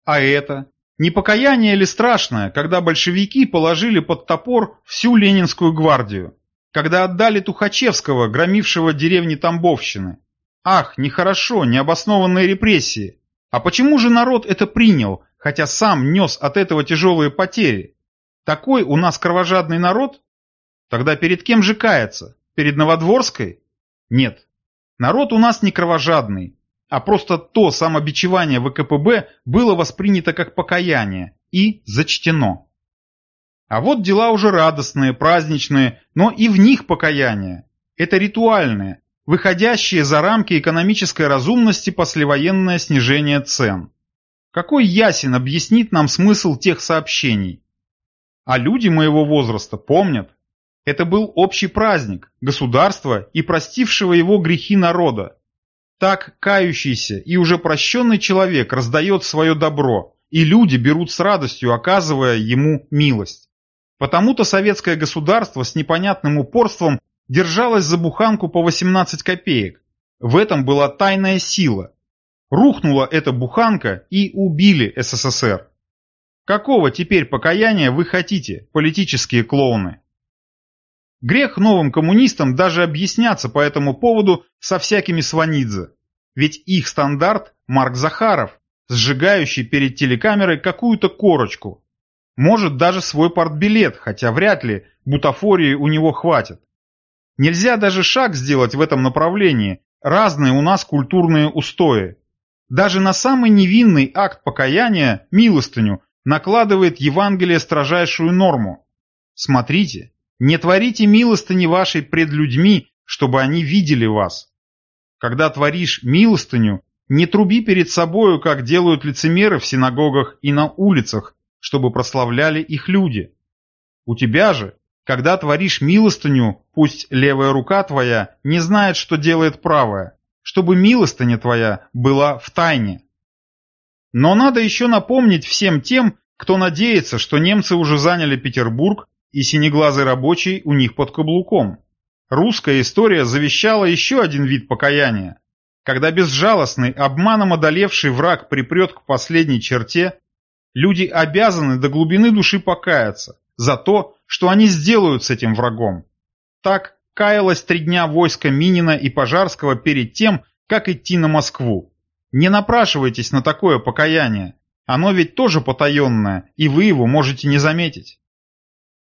А это? Не покаяние ли страшное, когда большевики положили под топор всю Ленинскую гвардию? когда отдали Тухачевского, громившего деревни Тамбовщины. Ах, нехорошо, необоснованные репрессии. А почему же народ это принял, хотя сам нес от этого тяжелые потери? Такой у нас кровожадный народ? Тогда перед кем же каяться? Перед Новодворской? Нет. Народ у нас не кровожадный, а просто то самобичевание ВКПБ было воспринято как покаяние и зачтено. А вот дела уже радостные, праздничные, но и в них покаяние. Это ритуальное, выходящее за рамки экономической разумности послевоенное снижение цен. Какой ясен объяснит нам смысл тех сообщений? А люди моего возраста помнят. Это был общий праздник, государства и простившего его грехи народа. Так кающийся и уже прощенный человек раздает свое добро, и люди берут с радостью, оказывая ему милость. Потому-то советское государство с непонятным упорством держалось за буханку по 18 копеек. В этом была тайная сила. Рухнула эта буханка и убили СССР. Какого теперь покаяния вы хотите, политические клоуны? Грех новым коммунистам даже объясняться по этому поводу со всякими Сванидзе. Ведь их стандарт – Марк Захаров, сжигающий перед телекамерой какую-то корочку. Может даже свой портбилет, хотя вряд ли бутафории у него хватит. Нельзя даже шаг сделать в этом направлении, разные у нас культурные устои. Даже на самый невинный акт покаяния, милостыню, накладывает Евангелие строжайшую норму. Смотрите, не творите милостыни вашей пред людьми, чтобы они видели вас. Когда творишь милостыню, не труби перед собою, как делают лицемеры в синагогах и на улицах, чтобы прославляли их люди. У тебя же, когда творишь милостыню, пусть левая рука твоя не знает, что делает правая, чтобы милостыня твоя была в тайне. Но надо еще напомнить всем тем, кто надеется, что немцы уже заняли Петербург и синеглазый рабочий у них под каблуком. Русская история завещала еще один вид покаяния. Когда безжалостный, обманом одолевший враг припрет к последней черте, люди обязаны до глубины души покаяться за то, что они сделают с этим врагом. Так каялось три дня войска Минина и Пожарского перед тем, как идти на Москву. Не напрашивайтесь на такое покаяние. Оно ведь тоже потаенное, и вы его можете не заметить.